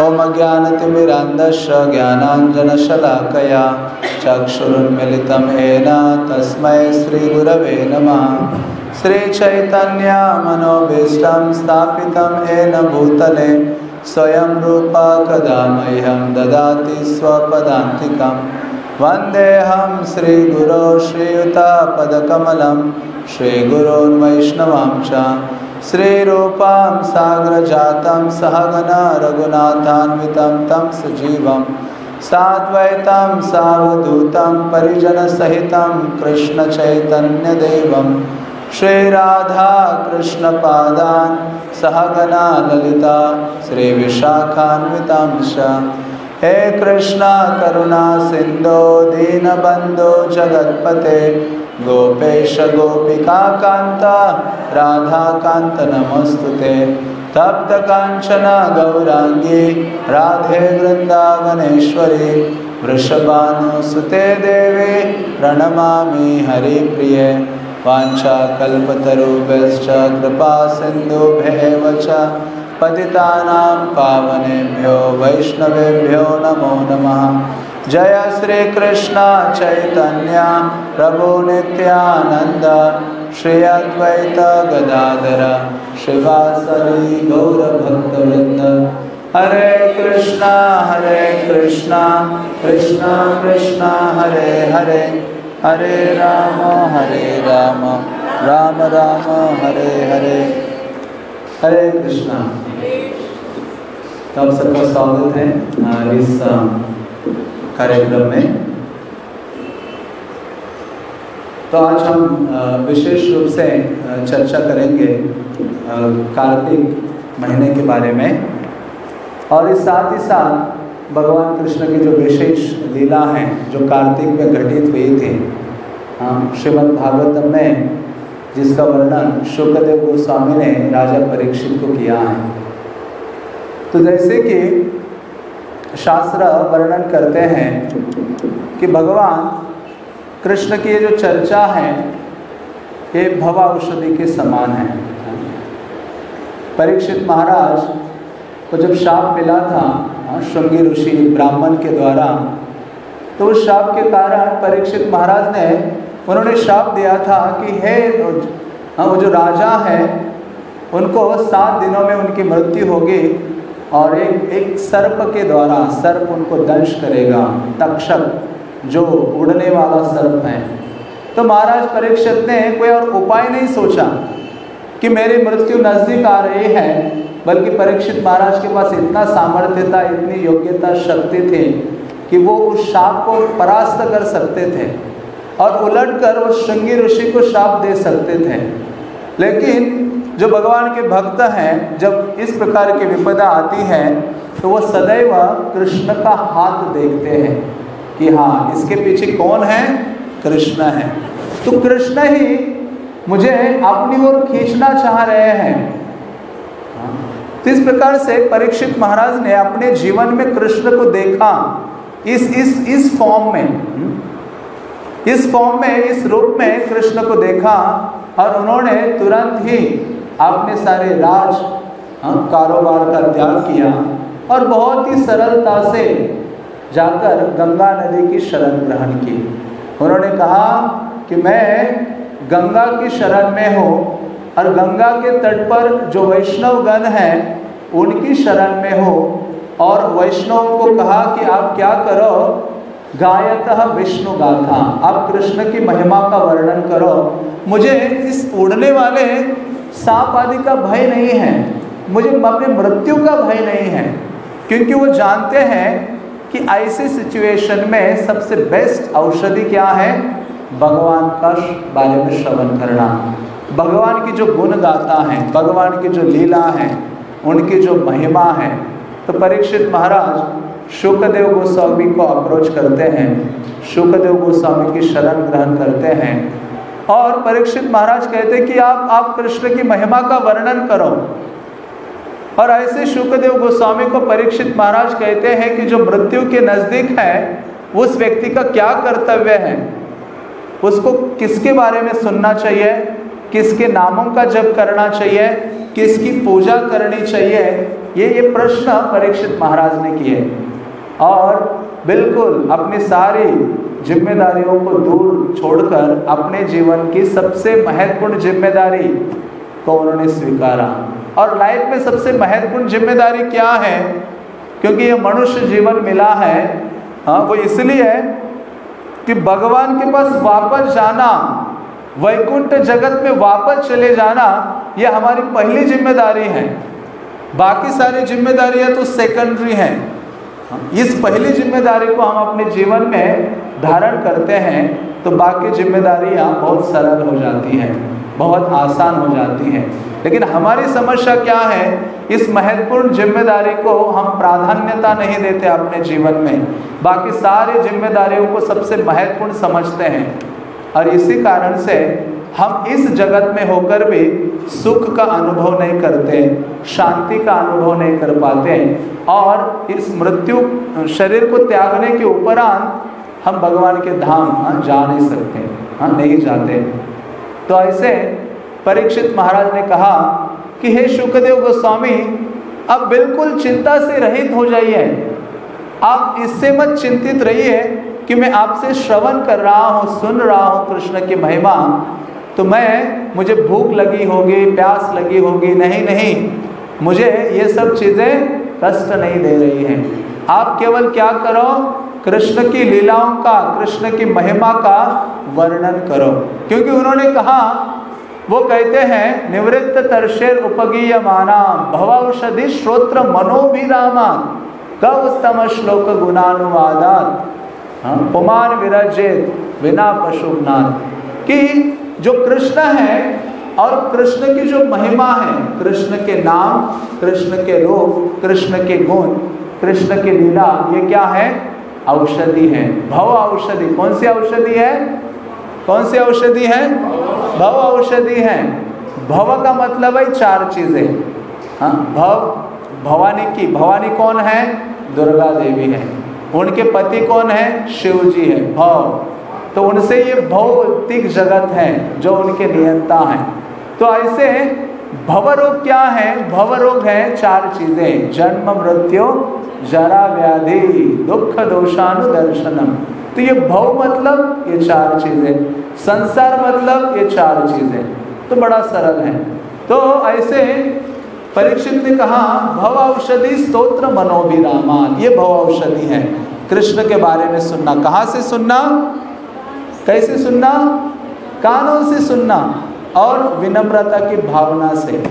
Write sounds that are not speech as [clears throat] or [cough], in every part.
ॐ अज्ञानतिमिरान्धस्य ज्ञानाञ्जनशलाकया चक्षुरुन्मिलितं येन तस्मै श्रीगुरवे नमः। श्रीचैतन्यमनोभीष्टं स्थापितं येन भूतले स्वयं रूपा कदा मह्यं ददाति स्वपदान्तिकं। वन्देऽहं श्रीगुरो श्रीयुतापदकमलं श्रीगुरोन् श्रीरूपां साग्रजातं सहगना रघुनाथान्वितं तं सजीवं साद्वैतं सावधूतं परिजनसहितं कृष्णचैतन्यदेवं श्रीराधा कृष्णपादान् सहगना ललिता श्रीविशाखान्वितां च। हे कृष्णा, करुणा, सिन्धो, दीनबन्धो, जगत्पते गोपेश गोपिका कान्त राधाकान्त नमोऽस्तु ते तप्तकाञ्चन गौराङ्गी, राधे वृन्दावनेश्वरी, वृषभानुसुते देवे, प्रणमामि हरिप्रिये। वाञ्छाकल्पतरुभ्यश्च कृपा सिन्धुभ्येव च। पतितानां पावनेभ्यो वैष्णवेभ्यो नमो नमः। जय श्री कृष्ण चैतन्य प्रभु नित्यानंद श्री अद्वैत गदाधर शिवासरी गौरभक्तवृंद हरे कृष्णा हरे कृष्णा कृष्णा कृष्णा, हरे हरे। हरे राम हरे राम राम राम, हरे हरे। हरे कृष्णा। तो सबका स्वागत है। इस कार्यक्रम में। तो आज हम विशेष रूप से चर्चा करेंगे कार्तिक महीने के बारे में। और इस साथ ही साथ भगवान कृष्ण की जो विशेष लीला है, जो कार्तिक में घटित हुई थी श्रीमद् भागवतम में, जिसका वर्णन शुक्रदेव गोस्वामी ने राजा परीक्षित को किया है। तो जैसे कि शास्त्र वर्णन करते हैं कि भगवान कृष्ण की ये जो चर्चा है, ये भवा औषधि के समान है। परीक्षित महाराज को जब शाप मिला था, श्रृंगी ऋषि ब्राह्मण के द्वारा तो उस शाप के कारण परीक्षित महाराज ने, उन्होंने शाप दिया था कि हे, वो जो राजा है, उनको सात दिनों में उनकी मृत्यु होगी। और एक एक सर्प के द्वारा सर्प उनको दंश करेगा, तक्षक, जो उड़ने वाला सर्प है। तो महाराज परीक्षित ने कोई और उपाय नहीं सोचा कि मेरी मृत्यु नज़दीक आ रही है, बल्कि परीक्षित महाराज के पास इतना सामर्थ्य था इतनी योग्यता, शक्ति थी कि वो उस शाप को परास्त कर सकते थे और उलटकर उस श्रृंगी ऋषि को शाप दे सकते थे। लेकिन जो भगवान के भक्त हैं, जब इस प्रकार की विपदा आती है तो वो सदैव कृष्ण का हाथ देखते हैं कि हाँ इसके पीछे कौन है? कृष्ण है। तो कृष्ण ही मुझे अपनी ओर खींचना चाह रहे हैं। तो इस प्रकार से परीक्षित महाराज ने अपने जीवन में कृष्ण को देखा। इस इस इस फॉर्म में, इस फॉर्म में, इस रूप में कृष्ण को देखा और उन्होंने तुरंत ही अपने सारे राज कारोबार का त्याग किया और बहुत ही सरलता से जाकर गंगा नदी की शरण ग्रहण की। उन्होंने कहा कि मैं गंगा की शरण में हूँ और गंगा के तट पर जो वैष्णव गण हैं, उनकी शरण में हो। और वैष्णव को कहा कि आप क्या करो? गायत विष्णु गाथा आप कृष्ण की महिमा का वर्णन करो। मुझे इस उड़ने वाले सांप आदि का भय नहीं है। मुझे अपने मृत्यु का भय नहीं है, क्योंकि वो जानते हैं कि ऐसी सिचुएशन में सबसे बेस्ट औषधि क्या है? भगवान का बारे में श्रवण करना। भगवान की जो गुण गाता है, भगवान की जो लीला है, उनकी जो महिमा है तो परीक्षित महाराज, शुक्रदेव गोस्वामी को अप्रोच करते हैं। शुक्रदेव गोस्वामी की शरण ग्रहण करते हैं। और परीक्षित महाराज कहते कि आप आप कृष्ण की महिमा का वर्णन करो। और ऐसे शुक्रदेव गोस्वामी को परीक्षित महाराज कहते हैं कि जो मृत्यु के नज़दीक है, उस व्यक्ति का क्या कर्तव्य है? उसको किसके बारे में सुनना चाहिए? किसके नामों का जप करना चाहिए? किसकी पूजा करनी चाहिए? ये ये प्रश्न परीक्षित महाराज ने किए। और बिल्कुल अपनी सारी जिम्मेदारियों को दूर छोड़कर अपने जीवन की सबसे महत्वपूर्ण ज़िम्मेदारी को उन्होंने स्वीकारा। और लाइफ में सबसे महत्वपूर्ण ज़िम्मेदारी क्या है? क्योंकि ये मनुष्य जीवन मिला है हाँ वो इसलिए कि भगवान के पास वापस जाना, वैकुंठ जगत में वापस चले जाना, ये हमारी पहली ज़िम्मेदारी है। बाकी सारी जिम्मेदारियाँ तो सेकेंडरी हैं। इस पहली ज़िम्मेदारी को हम अपने जीवन में धारण करते हैं तो बाकी जिम्मेदारियाँ बहुत सरल हो जाती हैं, बहुत आसान हो जाती हैं। लेकिन हमारी समस्या क्या है? इस महत्वपूर्ण ज़िम्मेदारी को हम प्राधान्यता नहीं देते अपने जीवन में। बाकी सारी जिम्मेदारियों को सबसे महत्वपूर्ण समझते हैं। और इसी कारण से हम इस जगत में होकर भी सुख का अनुभव नहीं करते हैं शांति का अनुभव नहीं कर पाते हैं और इस मृत्यु शरीर को त्यागने के उपरांत हम भगवान के धाम हाँ जा नहीं सकते हाँ नहीं जाते। तो ऐसे परीक्षित महाराज ने कहा कि हे शुक्रदेव गोस्वामी, अब बिल्कुल चिंता से रहित हो जाइए। आप इससे मत चिंतित रहिए कि मैं आपसे श्रवण कर रहा हूँ, सुन रहा हूँ कृष्ण की महिमा। तो मैं मुझे भूख लगी होगी प्यास लगी होगी नहीं नहीं मुझे ये सब चीज़ें कष्ट नहीं दे रही हैं। आप केवल क्या करो कृष्ण की लीलाओं का कृष्ण की महिमा का वर्णन करो। क्योंकि उन्होंने कहा वो कहते हैं निवृत्त तरशेर उपगीय माना भवौषधि श्रोत्र मनोभिरामा क उत्तम श्लोक गुणानुवादात। हाँ, पुमान विरजित बिना पशुनाथ कि जो कृष्ण है और कृष्ण की जो महिमा है, कृष्ण के नाम, कृष्ण के रूप, कृष्ण के गुण, कृष्ण की लीला, ये क्या है? औषधि है। भव औषधि। कौन सी औषधि है? कौन सी औषधि है? भव औषधि है। भव का मतलब है चार चीज़ें। हाँ भव, भवानी की। भवानी कौन है? दुर्गा देवी है। उनके पति कौन है? शिव जी है। भव। तो उनसे ये भौतिक जगत है जो उनके नियंता है। तो ऐसे भव रोग क्या है? भव रोग है चार चीज़ें। जन्म, मृत्यु, जरा, व्याधि, दुख, दोषानुदर्शनम। तो ये भव मतलब ये चार चीज़ें। संसार मतलब ये चार चीज़ें। तो बड़ा सरल है। तो ऐसे परीक्षित ने कहा, भव औषधि स्तोत्र मनोभिरामान ये भव औषधि है। कृष्ण के बारे में सुनना। कहाँ से सुनना? कैसे सुनना? कानों से सुनना और विनम्रता की भावना से।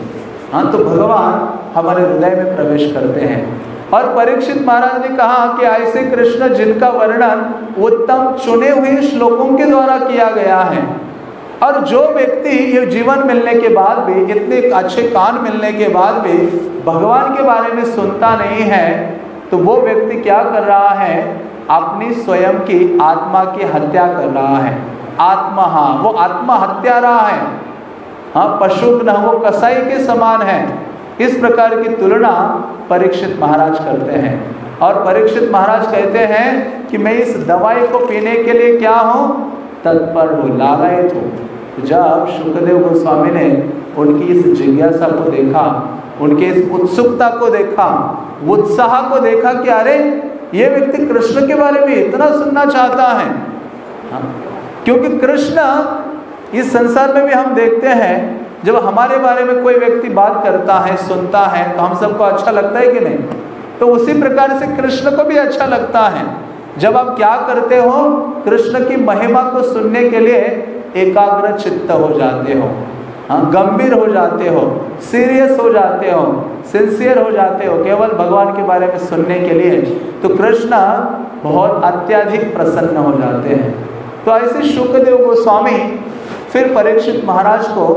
हाँ तो भगवान हमारे हृदय में प्रवेश करते हैं। और परीक्षित महाराज ने कहा कि ऐसे कृष्ण जिनका वर्णन उत्तम चुने हुए श्लोकों के द्वारा किया गया है, और जो व्यक्ति ये जीवन मिलने के बाद भी, इतने अच्छे कान मिलने के बाद भी भगवान के बारे में सुनता नहीं है तो वो व्यक्ति क्या कर रहा है? अपनी स्वयं की आत्मा की हत्या कर रहा है। आत्मा हाँ वो आत्मा हत्या रहा है। हाँ पशु न वो कसाई के समान है। इस प्रकार की तुलना परीक्षित महाराज करते हैं। और परीक्षित महाराज कहते हैं कि मैं इस दवाई को पीने के लिए क्या हूँ? तत्पर हूँ लालयत हूँ। जब सुखदेव गोस्वामी ने उनकी इस जिज्ञासा को देखा, उनके इस उत्सुकता को देखा, उत्साह को देखा कि अरे ये व्यक्ति कृष्ण के बारे में इतना सुनना चाहता है। हाँ। क्योंकि कृष्ण इस संसार में भी हम देखते हैं, जब हमारे बारे में कोई व्यक्ति बात करता है, सुनता है तो हम सबको अच्छा लगता है कि नहीं? तो उसी प्रकार से कृष्ण को भी अच्छा लगता है। जब आप क्या करते हो, कृष्ण की महिमा को सुनने के लिए एकाग्र चित्त हो जाते हो। हाँ गंभीर हो जाते हो सीरियस हो जाते हो सिंसियर हो जाते हो, केवल भगवान के बारे में सुनने के लिए। तो कृष्ण बहुत अत्यधिक प्रसन्न हो जाते हैं। तो ऐसे शुक्रदेव गोस्वामी, फिर परीक्षित महाराज को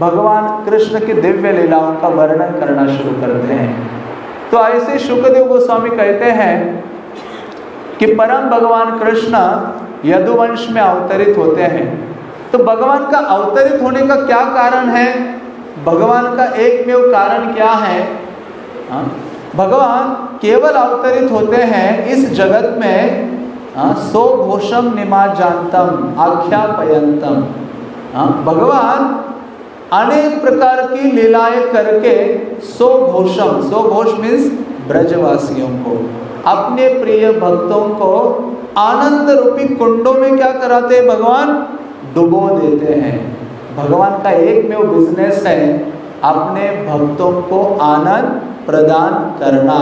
भगवान कृष्ण की दिव्य लीलाओं का वर्णन करना शुरू करते हैं। तो ऐसे शुक्रदेव गोस्वामी कहते हैं कि परम भगवान कृष्ण यदुवंश में अवतरित होते हैं। तो भगवान का अवतरित होने का क्या कारण है? भगवान का एक में कारण क्या है? हाँ? भगवान केवल अवतरित होते हैं इस जगत में हाँ, सो घोषम निमा जानतम आख्यापयंतम। हाँ, भगवान अनेक प्रकार की लीलाएँ करके सो घोषम सो घोष मीन्स ब्रजवासियों को अपने प्रिय भक्तों को आनंद रूपी कुंडों में क्या कराते हैं भगवान? डुबो देते हैं। भगवान का एक में वो बिज़नेस है, अपने भक्तों को आनंद प्रदान करना।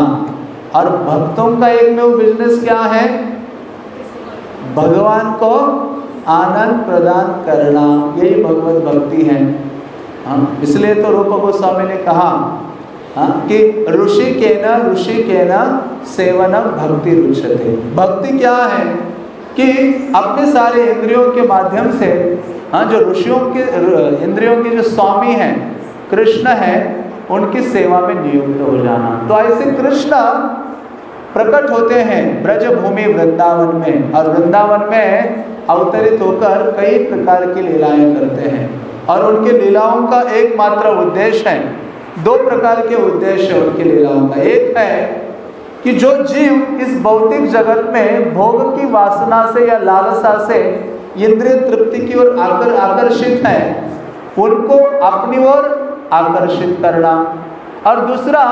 और भक्तों का एक में वो बिज़नेस क्या है? भगवान को आनंद प्रदान करना। यही भगवत भक्ति है। हाँ इसलिए तो रूप गोस्वामी ने कहा हाँ कि ऋषि के न ऋषि के न सेवनम भक्ति रुचते भक्ति क्या है? कि अपने सारे इंद्रियों के माध्यम से हाँ जो ऋषियों के इंद्रियों के जो स्वामी हैं, कृष्ण है, उनकी सेवा में नियुक्त हो जाना। तो ऐसे कृष्ण प्रकट होते हैं ब्रज भूमि वृंदावन में और वृंदावन में अवतरित होकर कई प्रकार की लीलाएँ करते हैं। और उनकी लीलाओं का एकमात्र उद्देश्य है, दो प्रकार के उद्देश्य उनकी लीलाओं का। एक है कि जो जीव इस भौतिक जगत में भोग की वासना से या लालसा से इंद्रिय तृप्ति की ओर आकर आकर्षित है, उनको अपनी ओर आकर्षित करना। और दूसरा,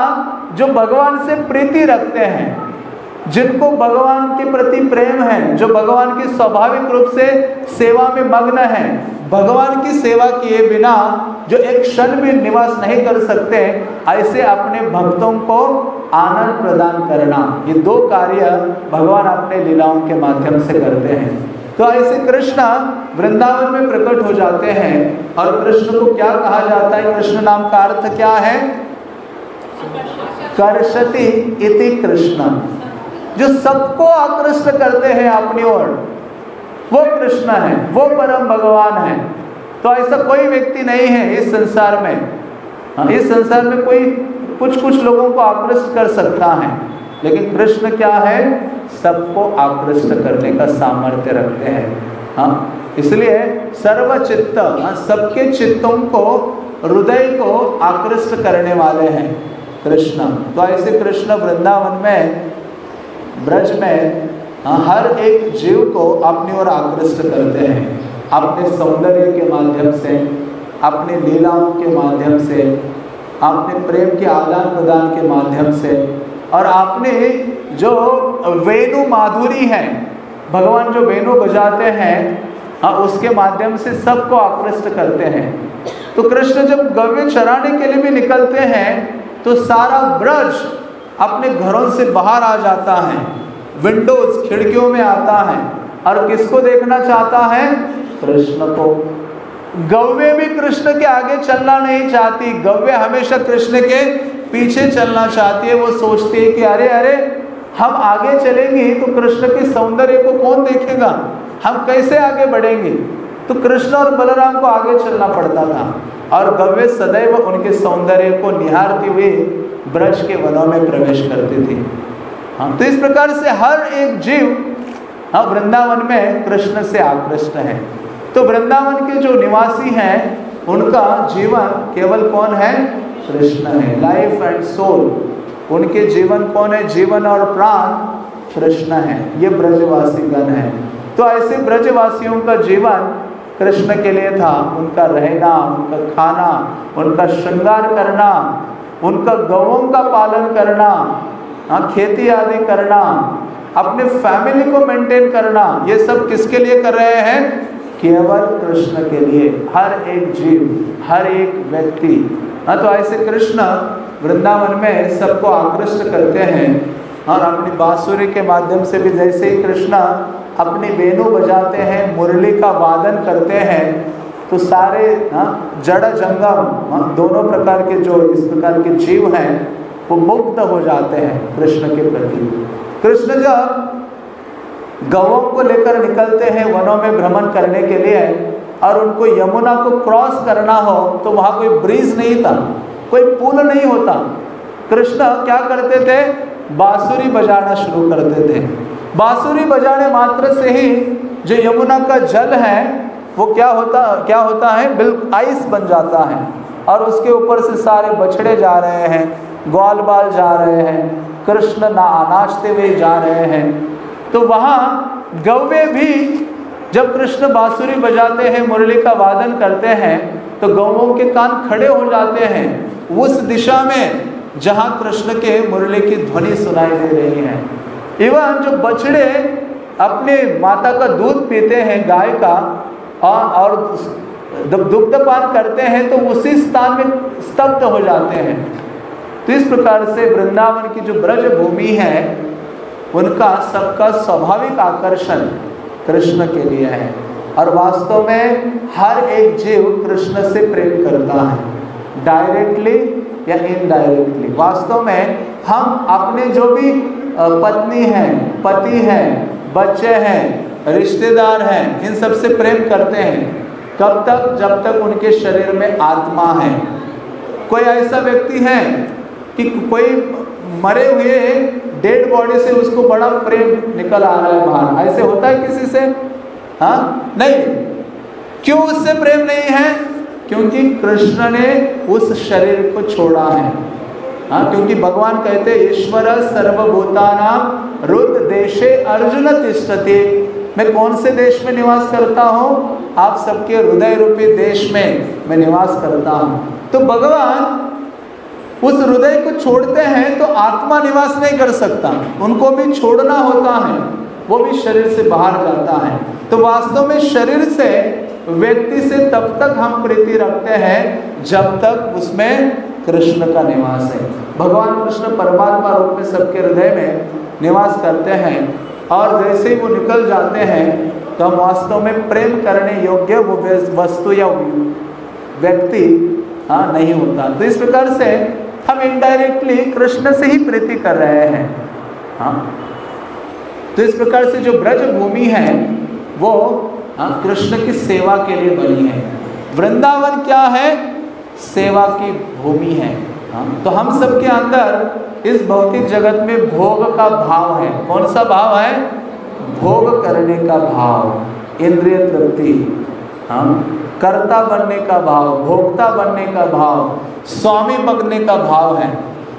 जो भगवान से प्रीति रखते हैं जिनको भगवान के प्रति प्रेम है, जो भगवान की स्वाभाविक रूप से सेवा में मग्न है, भगवान की सेवा किए बिना जो एक क्षण भी निवास नहीं कर सकते, ऐसे अपने भक्तों को आनंद प्रदान करना। ये दो कार्य भगवान अपने लीलाओं के माध्यम से करते हैं। तो ऐसे कृष्ण वृंदावन में प्रकट हो जाते हैं और कृष्ण को क्या कहा जाता है? कृष्ण नाम का अर्थ क्या है? कर्षति इति कृष्ण जो सबको आकृष्ट करते हैं अपनी ओर वो कृष्ण है वो परम भगवान है। तो ऐसा कोई व्यक्ति नहीं है इस संसार में। हाँ, इस संसार में कोई कुछ कुछ लोगों को आकृष्ट कर सकता है। लेकिन कृष्ण क्या है? सबको आकृष्ट करने का सामर्थ्य रखते हैं। हाँ इसलिए सर्व चित्त हाँ, सबके चित्तों को हृदय को आकृष्ट करने वाले हैं कृष्ण। तो ऐसे कृष्ण वृंदावन में ब्रज में हाँ, हर एक जीव को अपनी ओर आकृष्ट करते हैं अपने सौंदर्य के माध्यम से अपने लीलाओं के माध्यम से अपने प्रेम के आदान प्रदान के माध्यम से और आपने जो वेणु माधुरी है भगवान जो वेणु बजाते हैं हाँ उसके माध्यम से सबको आकृष्ट करते हैं। तो कृष्ण जब गव्य चराने के लिए भी निकलते हैं तो सारा ब्रज अपने घरों से बाहर आ जाता है। विंडोज़ खिड़कियों में आता है। और किसको देखना चाहता है? कृष्ण को। गव्य भी कृष्ण के आगे चलना नहीं चाहती। गव्य हमेशा कृष्ण के पीछे चलना चाहती है। वो सोचती है कि अरे अरे, हम आगे चलेंगे तो कृष्ण के सौंदर्य को कौन देखेगा? हम कैसे आगे बढ़ेंगे? तो कृष्ण और बलराम को आगे चलना पड़ता था। और गव्य सदैव उनके सौंदर्य को निहारते हुए ब्रज के वनों में प्रवेश करते थे। हाँ तो इस प्रकार से हर एक जीव हाँ वृंदावन में कृष्ण से आकृष्ट है। तो वृंदावन के जो निवासी हैं, उनका जीवन केवल कौन है? कृष्ण है। लाइफ एंड सोल उनके जीवन कौन है? जीवन और प्राण कृष्ण है। ये ब्रजवासी गण है। तो ऐसे ब्रजवासियों का जीवन कृष्ण के लिए था। उनका रहना, उनका खाना, उनका श्रृंगार करना उनका गवों का पालन करना हाँ खेती आदि करना, अपने फैमिली को मेंटेन करना, ये सब किसके लिए कर रहे हैं? केवल कृष्ण के लिए। हर एक जीव, हर एक व्यक्ति। हाँ तो ऐसे कृष्ण वृंदावन में सबको आकृष्ट करते हैं। और अपनी बांसुरी के माध्यम से भी जैसे ही कृष्ण अपनी वेणु बजाते हैं, मुरली का वादन करते हैं तो सारे हाँ जड़ जंगम हाँ दोनों प्रकार के जो इस प्रकार के जीव हैं, वो मुक्त हो जाते हैं कृष्ण के प्रति। कृष्ण जब गवों को लेकर निकलते हैं वनों में भ्रमण करने के लिए और उनको यमुना को क्रॉस करना हो तो वहाँ कोई ब्रिज नहीं था, कोई पुल नहीं होता। कृष्ण क्या करते थे? बांसुरी बजाना शुरू करते थे। बांसुरी बजाने मात्र से ही जो यमुना का जल है वो क्या होता क्या होता है? बिल्कुल आइस बन जाता है। और उसके ऊपर से सारे बछड़े जा रहे हैं ग्वाल बाल जा रहे हैं, कृष्ण ना नाचते हुए जा रहे हैं। तो वहाँ गौवे भी जब कृष्ण बांसुरी बजाते हैं, मुरली का वादन करते हैं तो गौवों के कान खड़े हो जाते हैं। उस दिशा में जहाँ कृष्ण के मुरली की ध्वनि सुनाई दे रही है। इवन जो बछड़े अपने माता का दूध पीते हैं, गाय का और और दुग्धपान करते हैं तो उसी स्थान में स्तब्ध हो जाते हैं। तो इस प्रकार से वृंदावन की जो ब्रज भूमि है, उनका सबका स्वाभाविक आकर्षण कृष्ण के लिए है। और वास्तव में हर एक जीव कृष्ण से प्रेम करता है डायरेक्टली या इनडायरेक्टली वास्तव में हम अपने जो भी पत्नी हैं, पति हैं, बच्चे हैं रिश्तेदार हैं, इन सबसे प्रेम करते हैं। कब तक? जब तक उनके शरीर में आत्मा है। कोई ऐसा व्यक्ति है कि कोई मरे हुए डेड बॉडी से उसको बड़ा प्रेम निकल आ रहा है बाहर? ऐसे होता है किसी से? हाँ? नहीं। क्यों उससे प्रेम नहीं है? क्योंकि कृष्ण ने उस शरीर को छोड़ा है। हाँ? क्योंकि भगवान कहते ईश्वर सर्वभूता नाम रुद्र देशे अर्जुन तिष्ठते। मैं कौन से देश में निवास करता हूँ? आप सबके हृदय रूपी देश में मैं निवास करता हूँ। तो भगवान उस हृदय को छोड़ते हैं तो आत्मा निवास नहीं कर सकता। उनको भी छोड़ना होता है, वो भी शरीर से बाहर जाता है। तो वास्तव में शरीर से व्यक्ति से तब तक हम प्रीति रखते हैं जब तक उसमें कृष्ण का निवास है। भगवान कृष्ण परमात्मा रूप में सबके हृदय में निवास करते हैं। और जैसे ही वो निकल जाते हैं तो हम वास्तव में प्रेम करने योग्य वो वस्तु या व्यक्ति हाँ नहीं होता। तो इस प्रकार से हम इनडायरेक्टली कृष्ण से ही प्रीति कर रहे हैं हाँ। तो इस प्रकार से जो ब्रज भूमि है, वो हाँ कृष्ण की सेवा के लिए बनी है। वृंदावन क्या है? सेवा की भूमि है। तो हम सब के अंदर इस भौतिक जगत में भोग का भाव है। कौन सा भाव है? भोग करने का भाव, इंद्रिय तृप्ति। हाँ? कर्ता बनने का भाव, भोक्ता बनने का भाव, स्वामी बनने का भाव है।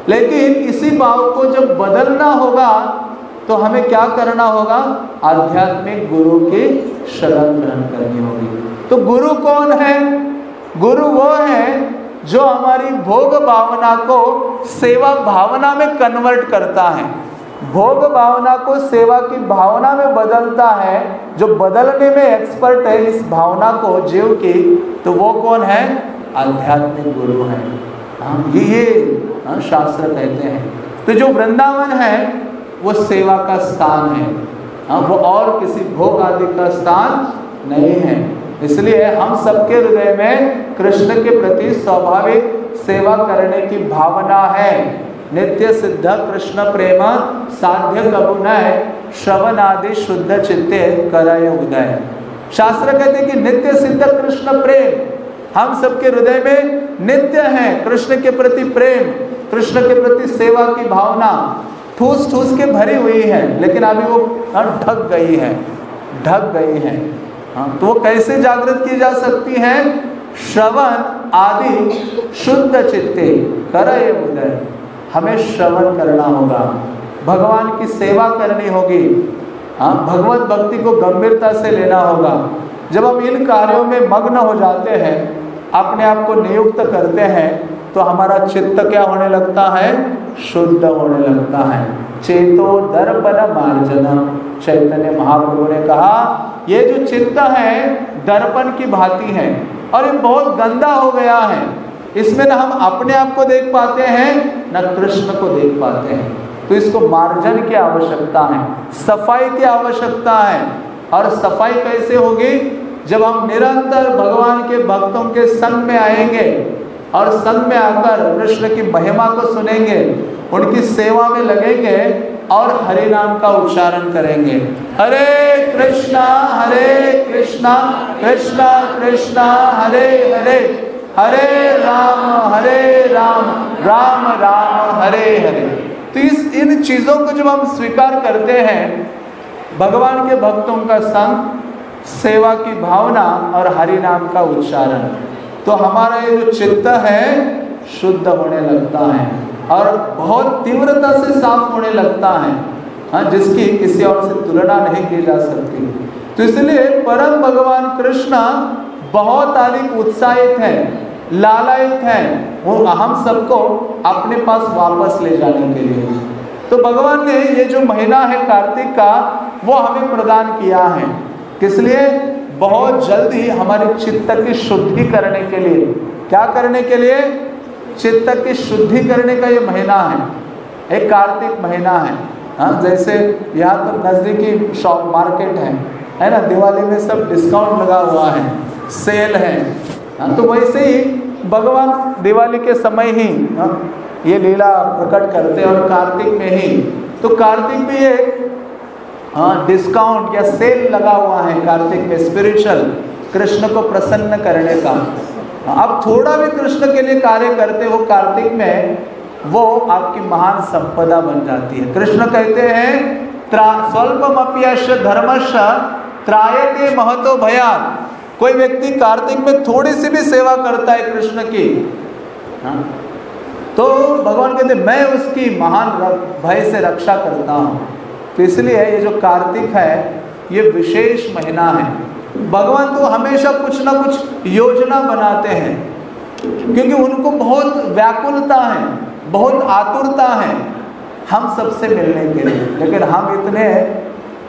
लेकिन इसी भाव को जब बदलना होगा तो हमें क्या करना होगा? आध्यात्मिक गुरु के शरण ग्रहण करनी होगी। तो गुरु कौन है? गुरु वो है जो हमारी भोग भावना को सेवा भावना में कन्वर्ट करता है। भोग भावना को सेवा की भावना में बदलता है जो बदलने में एक्सपर्ट है इस भावना को जीव की तो वो कौन है? आध्यात्मिक गुरु है। हाँ, ये ये शास्त्र कहते हैं। तो जो वृंदावन है वो सेवा का स्थान है। हाँ वो और किसी भोग आदि का स्थान नहीं है। इसलिए हम सबके हृदय में कृष्ण के प्रति स्वाभाविक सेवा करने की भावना है। नित्य सिद्ध कृष्ण प्रेम साध्य कबुनय श्रवण आदि शुद्ध चित्ते करय उदय। शास्त्र कहते कि नित्य सिद्ध कृष्ण प्रेम। हम सबके हृदय में नित्य है कृष्ण के प्रति प्रेम, कृष्ण के प्रति सेवा की भावना। ठूस ठूस के भरी हुई है, लेकिन अभी वो ढक गई है, ढक गई है। हाँ तो वो कैसे जागृत की जा सकती है? श्रवण आदि शुद्ध चित्ते करे उदय। हमें श्रवण करना होगा। भगवान की सेवा करनी होगी। हाँ भगवत भक्ति को गंभीरता से लेना होगा। जब हम इन कार्यों में मग्न हो जाते हैं, अपने आप को नियुक्त करते हैं तो हमारा चित्त क्या होने लगता है? शुद्ध होने लगता है। चेतो दर्पण मार्जन चैतन्य महाप्रभु ने कहा ये जो चित्त है, दर्पण की भांति है और ये बहुत गंदा हो गया है। इसमें ना हम अपने आप को देख पाते हैं, न कृष्ण को देख पाते हैं। तो इसको मार्जन की आवश्यकता है, सफ़ाई की आवश्यकता है। और सफ़ाई कैसे होगी? जब हम निरंतर भगवान के भक्तों के संग में आएँगे और संग में आकर कृष्ण की महिमा को सुनेंगे, उनकी सेवा में लगेंगे और हरे नाम का उच्चारण करेंगे। हरे कृष्णा हरे कृष्णा कृष्णा कृष्णा, हरे हरे। हरे राम हरे राम राम राम, हरे हरे। तो इस, इन चीज़ों को जब हम स्वीकार करते हैं, भगवान के भक्तों का संग सेवा की भावना और हरि नाम का उच्चारण। तो हमारा ये जो चित्त है, शुद्ध होने लगता है। और बहुत तीव्रता से साफ़ होने लगता है। हाँ जिसकी किसी और से तुलना नहीं की जा सकती। तो इसलिए परम भगवान कृष्ण बहुत अधिक उत्साहित है, लालायित है। वो हम सबको अपने पास वापस ले जाने के लिए। तो भगवान ने ये जो महीना है कार्तिक का, वो हमें प्रदान किया है। किस लिए? बहुत जल्दी हमारे चित्त की शुद्धि करने के लिए। क्या करने के लिए? चित्त की शुद्धि करने का ये महीना है। एक कार्तिक महीना है। हाँ जैसे यहाँ तो नज़दीकी शॉप मार्केट है है ना? दिवाली में सब डिस्काउंट लगा हुआ है सेल है। हाँ तो वैसे ही भगवान दिवाली के समय ही हाँ, ये लीला प्रकट करते हैं और कार्तिक में ही। तो कार्तिक में ये हाँ डिस्काउंट या सेल लगा हुआ है कार्तिक में स्पिरिचुअल कृष्ण को प्रसन्न करने का। अब थोड़ा भी कृष्ण के लिए कार्य करते हो कार्तिक में, वो आपकी महान संपदा बन जाती है। कृष्ण कहते हैं स्वल्पमप्यश धर्मश त्रायते महतो भयान कोई व्यक्ति कार्तिक में थोड़ी सी भी सेवा करता है कृष्ण की हाँ? तो भगवान कहते, मैं उसकी महान भय से रक्षा करता हूँ। तो इसलिए ये जो कार्तिक है, ये विशेष महीना है। भगवान तो हमेशा कुछ ना कुछ योजना बनाते हैं। क्योंकि उनको बहुत व्याकुलता है, बहुत आतुरता है हम सबसे मिलने के लिए। लेकिन हम इतने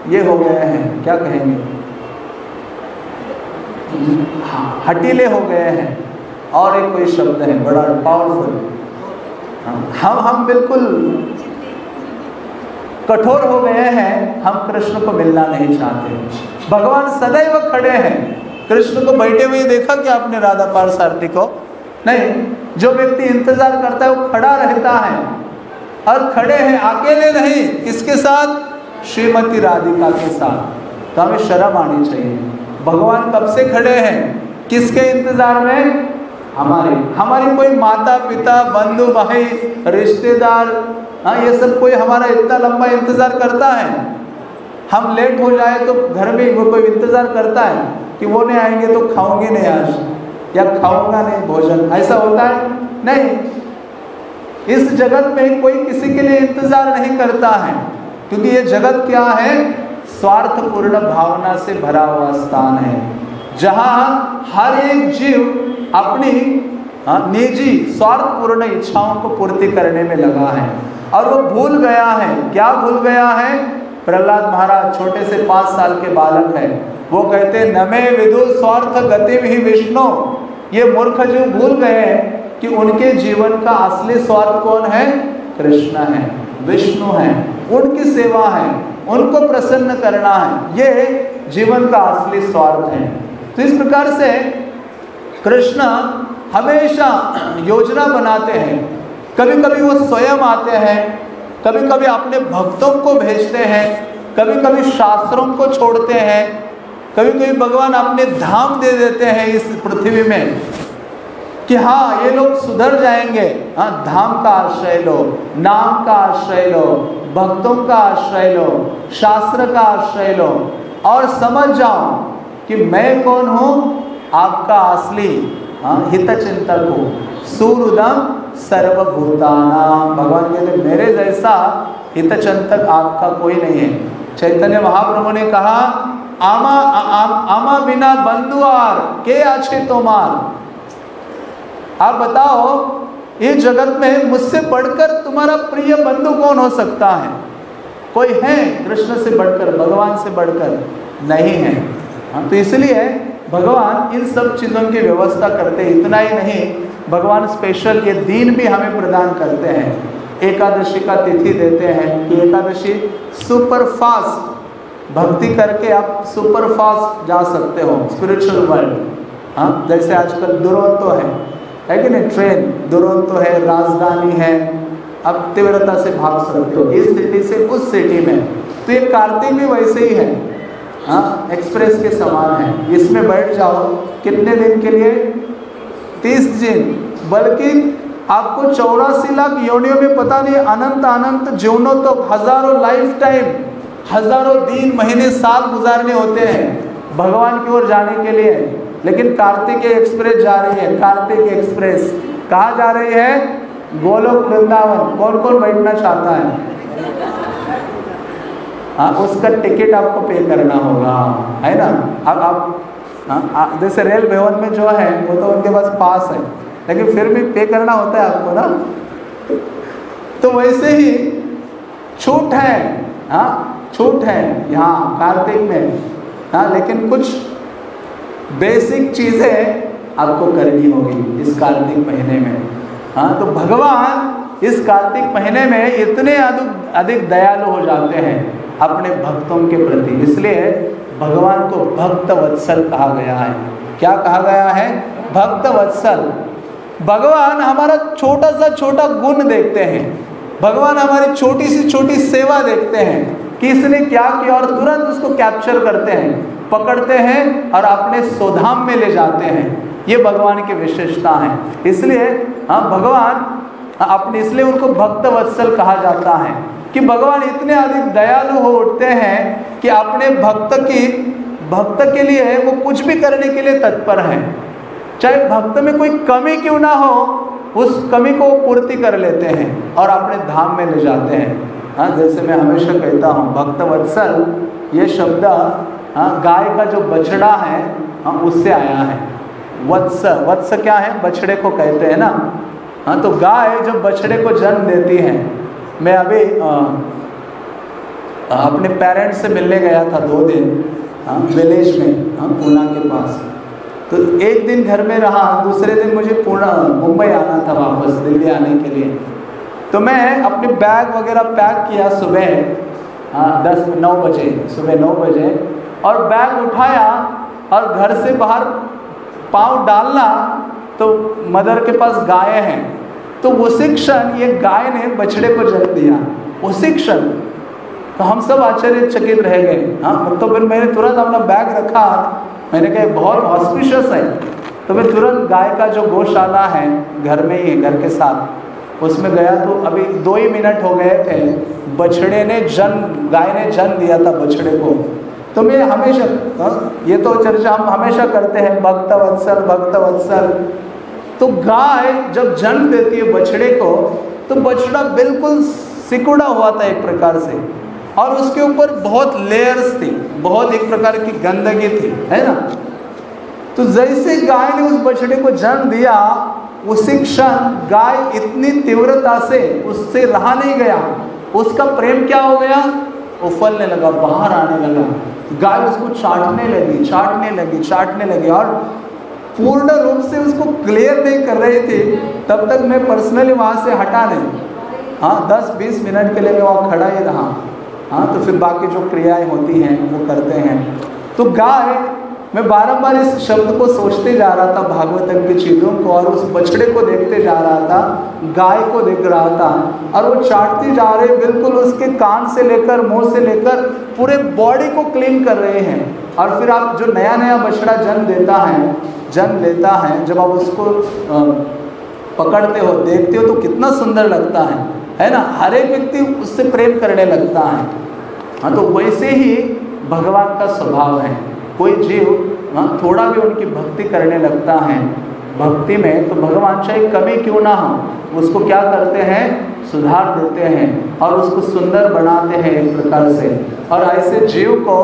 ये हो गए हैं, क्या कहेंगे? हटीले हो गए हैं। और एक कोई शब्द है, बड़ा पावरफुल हम हम बिल्कुल कठोर हो गए हैं, हम कृष्ण को मिलना नहीं चाहते। भगवान सदैव खड़े हैं। कृष्ण को बैठे हुए देखा क्या आपने राधा पार सारथी को? नहीं, जो व्यक्ति इंतज़ार करता है, वो खड़ा रहता है और खड़े हैं, अकेले नहीं, किसके साथ? श्रीमती राधिका के साथ। तो हमें शर्म आनी चाहिए। भगवान कब से खड़े हैं? किसके इंतज़ार में? हमारे। हमारी कोई माता पिता बंधु, भाई, रिश्तेदार हाँ ये सब कोई हमारा इतना लंबा इंतज़ार करता है? हम लेट हो जाए तो घर में वो कोई इंतज़ार करता है कि वो नहीं आएँगे तो खाऊँगे नहीं आज? या खाऊँगा नहीं भोजन? ऐसा होता है? नहीं। इस जगत में कोई किसी के लिए इंतज़ार नहीं करता है। क्योंकि ये जगत क्या है? स्वार्थपूर्ण भावना से भरा हुआ स्थान है। जहाँ हर एक जीव अपनी हाँ, निजी स्वार्थपूर्ण इच्छाओं को पूर्ति करने में लगा है। और वो भूल गया है। क्या भूल गया है? प्रहलाद महाराज छोटे से पाँच साल के बालक है। वो कहते, नमे विदु स्वार्थ गति भी विष्णु। ये मूर्ख जो भूल गए हैं कि उनके जीवन का असली स्वार्थ कौन है? कृष्ण है, विष्णु है, उनकी सेवा है, उनको प्रसन्न करना है। ये जीवन का असली स्वार्थ है। तो इस प्रकार से कृष्ण हमेशा योजना बनाते हैं। कभी कभी वो स्वयं आते हैं कभी कभी अपने भक्तों को भेजते हैं कभी कभी शास्त्रों को छोड़ते हैं कभी कभी भगवान अपने धाम दे देते हैं इस पृथ्वी में कि हाँ ये लोग सुधर जाएँगे। हाँ धाम का आश्रय लो, नाम का आश्रय लो, भक्तों का आश्रय लो, शास्त्र का आश्रय लो और समझ जाओ कि मैं कौन हूँ? आपका असली हाँ हित चिंतक हूँ। सूरुदम सर्वभूताना। भगवान कहते मेरे जैसा हित चिंतक आपका कोई नहीं है। चैतन्य महाप्रभु ने कहा आमा आम, आमा बिना बंधुआर के आछे तोमार आप बताओ इस जगत में मुझसे बढ़कर तुम्हारा प्रिय बंधु कौन हो सकता है? कोई है कृष्ण से बढ़कर भगवान से बढ़कर? नहीं है। हाँ तो इसलिए भगवान इन सब चीज़ों की व्यवस्था करते इतना ही नहीं भगवान स्पेशल ये दिन भी हमें प्रदान करते हैं। एकादशी का तिथि देते हैं। कि एकादशी सुपर फास्ट भक्ति करके आप सुपर फास्ट जा सकते हो स्पिरिचुअल वर्ल्ड हाँ जैसे आजकल दुरंतो है। है कि नहीं? ट्रेन दुरंतो है, राजधानी है। अब तीव्रता से भाग सकते हो। इस सिटी से उस सिटी में। तो ये कार्तिक भी वैसे ही है। हाँ एक्सप्रेस के समान है। इसमें बैठ जाओ। कितने दिन के लिए? तीस दिन। बल्कि आपको चौरासी लाख योनियों में पता नहीं, अनंत अनंत जीवनों तो हज़ारों लाइफ टाइम हज़ारों दिन, महीने, साल गुजारने होते हैं भगवान की ओर जाने के लिए। लेकिन कार्तिक एक्सप्रेस जा रही है कार्तिक एक्सप्रेस। कहा जा रही है? गोलोक वृंदावन। कौन कौन बैठना चाहता है? हाँ उसका टिकट आपको पे करना होगा। है ना? अब आप हाँ जैसे रेल भवन में जो है, वो तो उनके पास पास है। लेकिन फिर भी पे करना होता है आपको ना? तो वैसे ही छूट है हाँ छूट है यहाँ कार्तिक में हाँ लेकिन कुछ बेसिक चीज़ें आपको करनी होगी इस कार्तिक महीने में। हाँ तो भगवान इस कार्तिक महीने में इतने अधिक अधिक दयालु हो जाते हैं अपने भक्तों के प्रति। इसलिए भगवान को भक्त वत्सल कहा गया है। क्या कहा गया है? भक्त वत्सल। भगवान हमारा छोटा सा छोटा गुण देखते हैं। भगवान हमारी छोटी सी छोटी सेवा देखते हैं कि इसने क्या किया और तुरंत उसको कैप्चर करते हैं, पकड़ते हैं और अपने सोधाम में ले जाते हैं। ये भगवान की विशेषता है। इसलिए हाँ भगवान अपने, इसलिए उनको भक्त वत्सल कहा जाता है। कि भगवान इतने अधिक दयालु हो उठते हैं कि अपने भक्त की, भक्त के लिए है, वो कुछ भी करने के लिए तत्पर हैं। चाहे भक्त में कोई कमी क्यों ना हो, उस कमी को पूर्ति कर लेते हैं और अपने धाम में ले जाते हैं। हाँ जैसे मैं हमेशा कहता हूँ भक्त वत्सल ये शब्द हाँ गाय का जो बछड़ा है हाँ उससे आया है। वत्स वत्स क्या है? बछड़े को कहते हैं ना। हाँ तो गाय जब बछड़े को जन्म देती है मैं अभी आ, अपने पेरेंट्स से मिलने गया था दो दिन विलेज में हाँ पूना के पास। तो एक दिन घर में रहा दूसरे दिन मुझे पूना मुंबई आना था वापस दिल्ली आने के लिए। तो मैं अपने बैग वगैरह पैक किया सुबह हाँ दस नौ बजे सुबह नौ बजे और बैग उठाया और घर से बाहर पाँव डालना तो मदर के पास गाय हैं। तो उसी क्षण ये गाय ने बछड़े को जन्म दिया। उसी क्षण तो हम सब आश्चर्यचकित रह गए। हाँ तो फिर मैंने तुरंत अपना बैग रखा। मैंने कहा बहुत ऑस्पिशियस है। तो मैं तुरंत गाय का जो गौशाला है घर में ही है घर के साथ उसमें गया तो अभी दो ही मिनट हो गए थे। बछड़े ने जन्म गाय ने जन्म दिया था बछड़े को। तो मैं हमेशा हाँ, ये तो चर्चा हम हमेशा करते हैं भक्त वत्सल भक्त वत्सल। तो गाय जब जन्म देती है बछड़े को तो बछड़ा बिल्कुल सिकुड़ा हुआ था एक प्रकार से। और उसके ऊपर बहुत लेयर्स थी, बहुत एक प्रकार की गंदगी थी, है ना? तो जैसे गाय ने उस बछड़े को जन्म दिया, उसी क्षण गाय इतनी तीव्रता से उससे रहा नहीं गया। उसका प्रेम क्या हो गया? उफलने लगा, बाहर आने लगा। गाय उसको चाटने लगी चाटने लगी चाटने लगी। और पूर्ण रूप से उसको क्लियर नहीं कर रहे थे, तब तक मैं पर्सनली वहाँ से हटा नहीं। हाँ दस, बीस मिनट के लिए मैं वहाँ खड़ा ही रहा। हाँ तो फिर बाकी जो क्रियाएँ होती हैं, वो करते हैं। तो गाय मैं बारंबार इस शब्द को सोचते जा रहा था भागवतम की चीज़ों को और उस बछड़े को देखते जा रहा था, गाय को देख रहा था और वो चाटते जा रहे बिल्कुल उसके कान से लेकर, मुँह से लेकर, पूरे बॉडी को क्लीन कर रहे हैं। और फिर आप जो नया नया बछड़ा जन्म देता है, जन्म लेता है, जब आप उसको पकड़ते हो, देखते हो तो कितना सुंदर लगता है है ना? हर एक व्यक्ति उससे प्रेम करने लगता है। हाँ तो वैसे ही भगवान का स्वभाव है। कोई जीव हाँ थोड़ा भी उनकी भक्ति करने लगता है, भक्ति में तो भगवान चाहे कमी क्यों ना हो, उसको क्या करते हैं? सुधार देते हैं और उसको सुंदर बनाते हैं एक प्रकार से। और ऐसे जीव को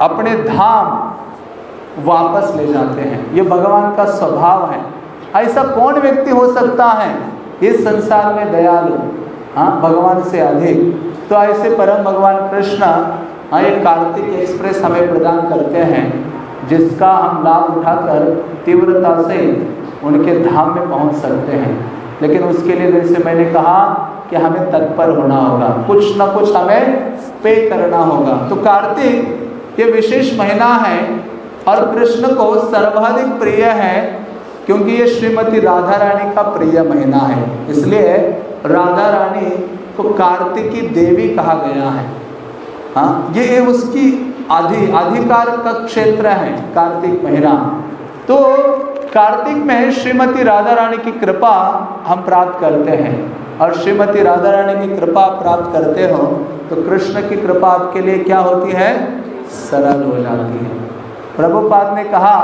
अपने धाम वापस ले जाते हैं। ये भगवान का स्वभाव है। ऐसा कौन व्यक्ति हो सकता है? इस संसार में दयालु हाँ भगवान से अधिक। तो ऐसे परम भगवान कृष्ण हाँ ये कार्तिक एक्सप्रेस हमें प्रदान करते हैं, जिसका हम लाभ उठाकर तीव्रता से उनके धाम में पहुँच सकते हैं। लेकिन उसके लिए जैसे मैंने कहा कि हमें तत्पर होना होगा, कुछ ना कुछ हमें पे करना होगा। तो कार्तिक, ये विशेष महीना है और कृष्ण को सर्वाधिक प्रिय है, क्योंकि ये श्रीमती राधा रानी का प्रिय महीना है। इसलिए राधा रानी को कार्तिकी देवी कहा गया है। हाँ ये उसकी आधि अधिकार का क्षेत्र है, कार्तिक महीना। तो कार्तिक में श्रीमती राधा रानी की कृपा हम प्राप्त करते हैं। और श्रीमती राधा रानी की कृपा प्राप्त करते हो तो कृष्ण की कृपा आपके लिए क्या होती है? सरल हो जाती है। प्रभुपाद ने कहा,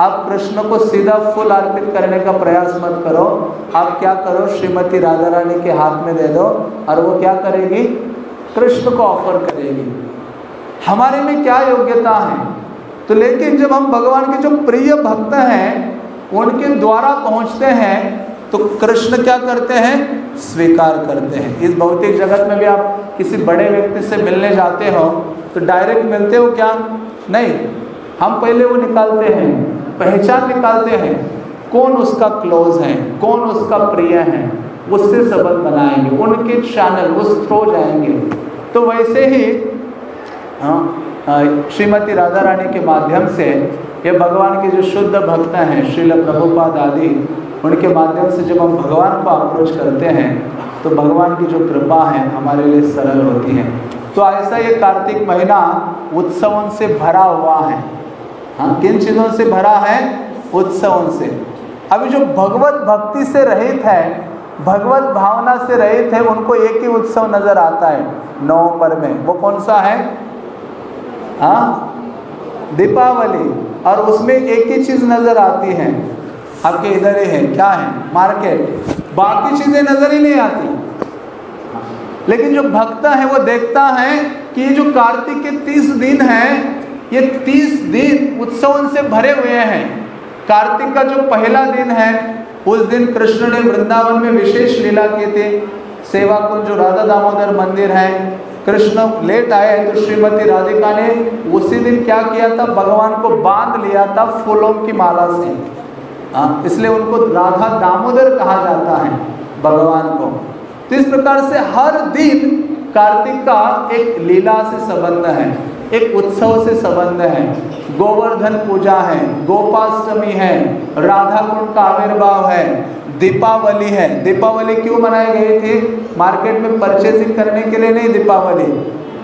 आप कृष्ण को सीधा फूल अर्पित करने का प्रयास मत करो। आप क्या करो, श्रीमती राधा रानी के हाथ में दे दो, और वो क्या करेगी? कृष्ण को ऑफ़र करेगी। हमारे में क्या योग्यता है? तो लेकिन जब हम भगवान के जो प्रिय भक्त हैं, उनके द्वारा पहुँचते हैं तो कृष्ण क्या करते हैं? स्वीकार करते हैं। इस भौतिक जगत में भी आप किसी बड़े व्यक्ति से मिलने जाते हो तो डायरेक्ट मिलते हो क्या? नहीं। हम पहले वो निकालते हैं, पहचान निकालते हैं, कौन उसका क्लोज है, कौन उसका प्रिय है, उससे संबंध बनाएँगे, उनके चैनल उस थ्रो जाएँगे। तो वैसे ही हाँ, श्रीमती राधा रानी के माध्यम से ये भगवान के जो शुद्ध भक्त हैं श्रील प्रभुपाद आदि उनके माध्यम से जब हम भगवान को अप्रोच करते हैं तो भगवान की जो कृपा है हमारे लिए सरल होती है। तो ऐसा ये कार्तिक महीना उत्सवों से भरा हुआ है। हाँ किन चीज़ों से भरा है? उत्सवों से। अभी जो भगवत भक्ति से रहित है भगवत भावना से रहित है, उनको एक ही उत्सव नज़र आता है, नवंबर में। वो कौन सा है? हाँ दीपावली। और उसमें एक ही चीज़ नज़र आती है। आपके इधर ही है, क्या है? मार्केट। बाकी चीज़ें नज़र ही नहीं आती। लेकिन जो भक्त है, वो देखता है कि ये जो कार्तिक के तीस दिन है, ये तीस दिन उत्सव से भरे हुए हैं। कार्तिक का जो पहला दिन है उस दिन कृष्ण ने वृंदावन में विशेष लीला की थी। सेवा कुंज राधा दामोदर मंदिर है। कृष्ण लेट आए तो श्रीमती राधिका ने उसी दिन क्या किया था? भगवान को बाँध लिया था फूलों की माला से। हाँ इसलिए उनको राधा दामोदर कहा जाता है भगवान को। तो इस प्रकार से हर दिन कार्तिक का एक लीला से संबंध है, एक उत्सव से संबंध है। गोवर्धन पूजा है, गोपाष्टमी है राधा कुंड का आविर्भाव है, दीपावली है। दीपावली क्यों मनाई गई थी? मार्केट में परचेसिंग करने के लिए नहीं दीपावली।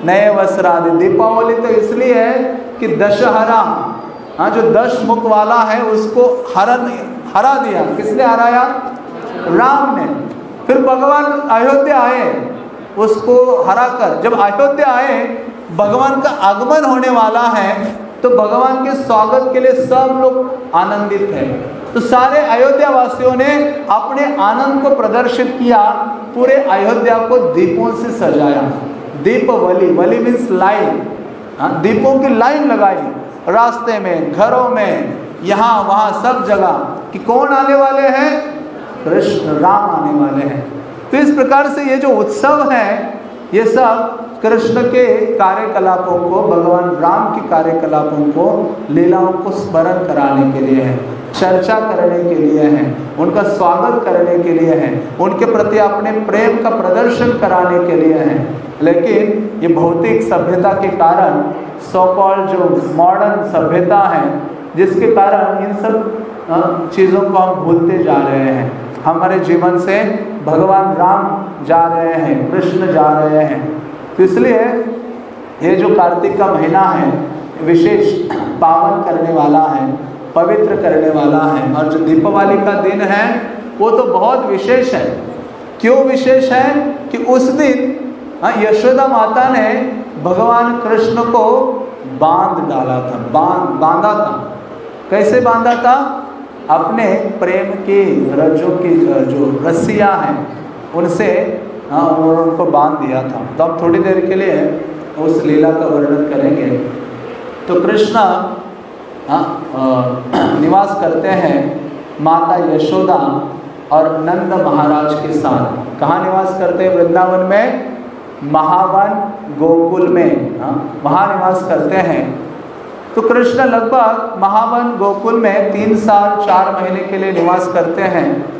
नए वस्त्र आदि। दीपावली तो इसलिए है कि दशहरा हाँ जो दश मुख वाला है, उसको हरण, हरा दिया। किसने हराया? राम ने। फिर भगवान अयोध्या आए, उसको हरा कर जब अयोध्या आए, भगवान का आगमन होने वाला है तो भगवान के स्वागत के लिए सब लोग आनंदित हैं। तो सारे अयोध्या वासियों ने अपने आनंद को प्रदर्शित किया, पूरे अयोध्या को दीपों से सजाया। दीप वली वली मीन्स लाइन दीपों की लाइन लगाई, रास्ते में, घरों में, यहाँ, वहाँ, सब जगह कि कौन आने वाले हैं? कृष्ण, राम आने वाले हैं। तो इस प्रकार से ये जो उत्सव है ये सब कृष्ण के कार्यकलापों को, भगवान राम के कार्यकलापों को, लीलाओं को स्मरण कराने के लिए है, चर्चा करने के लिए है, उनका स्वागत करने के लिए है, उनके प्रति अपने प्रेम का प्रदर्शन कराने के लिए हैं। लेकिन ये भौतिक सभ्यता के कारण सो जो मॉडर्न सभ्यता है, जिसके कारण इन सब चीज़ों को हम भूलते जा रहे हैं। हमारे जीवन से भगवान राम जा रहे हैं कृष्ण जा रहे हैं। तो इसलिए ये जो कार्तिक का महीना है विशेष पावन करने वाला है पवित्र करने वाला है और जो दीपावली का दिन है वो तो बहुत विशेष है। क्यों विशेष है कि उस दिन हाँ, यशोदा माता ने भगवान कृष्ण को बाँध डाला था बाँध बांधा था। कैसे बांधा था? अपने प्रेम की रजों की जो रस्सियाँ हैं उनसे हाँ उन्होंने उनको बाँध दिया था। तो हम थोड़ी देर के लिए उस लीला का वर्णन करेंगे। तो कृष्णा हाँ [clears throat] निवास करते हैं माता यशोदा और नंद महाराज के साथ। कहाँ निवास करते हैं? वृंदावन में? महावन गोकुल में। हाँ वहाँ निवास करते हैं। तो कृष्ण लगभग महावन गोकुल में तीन साल, चार महीने के लिए निवास करते हैं।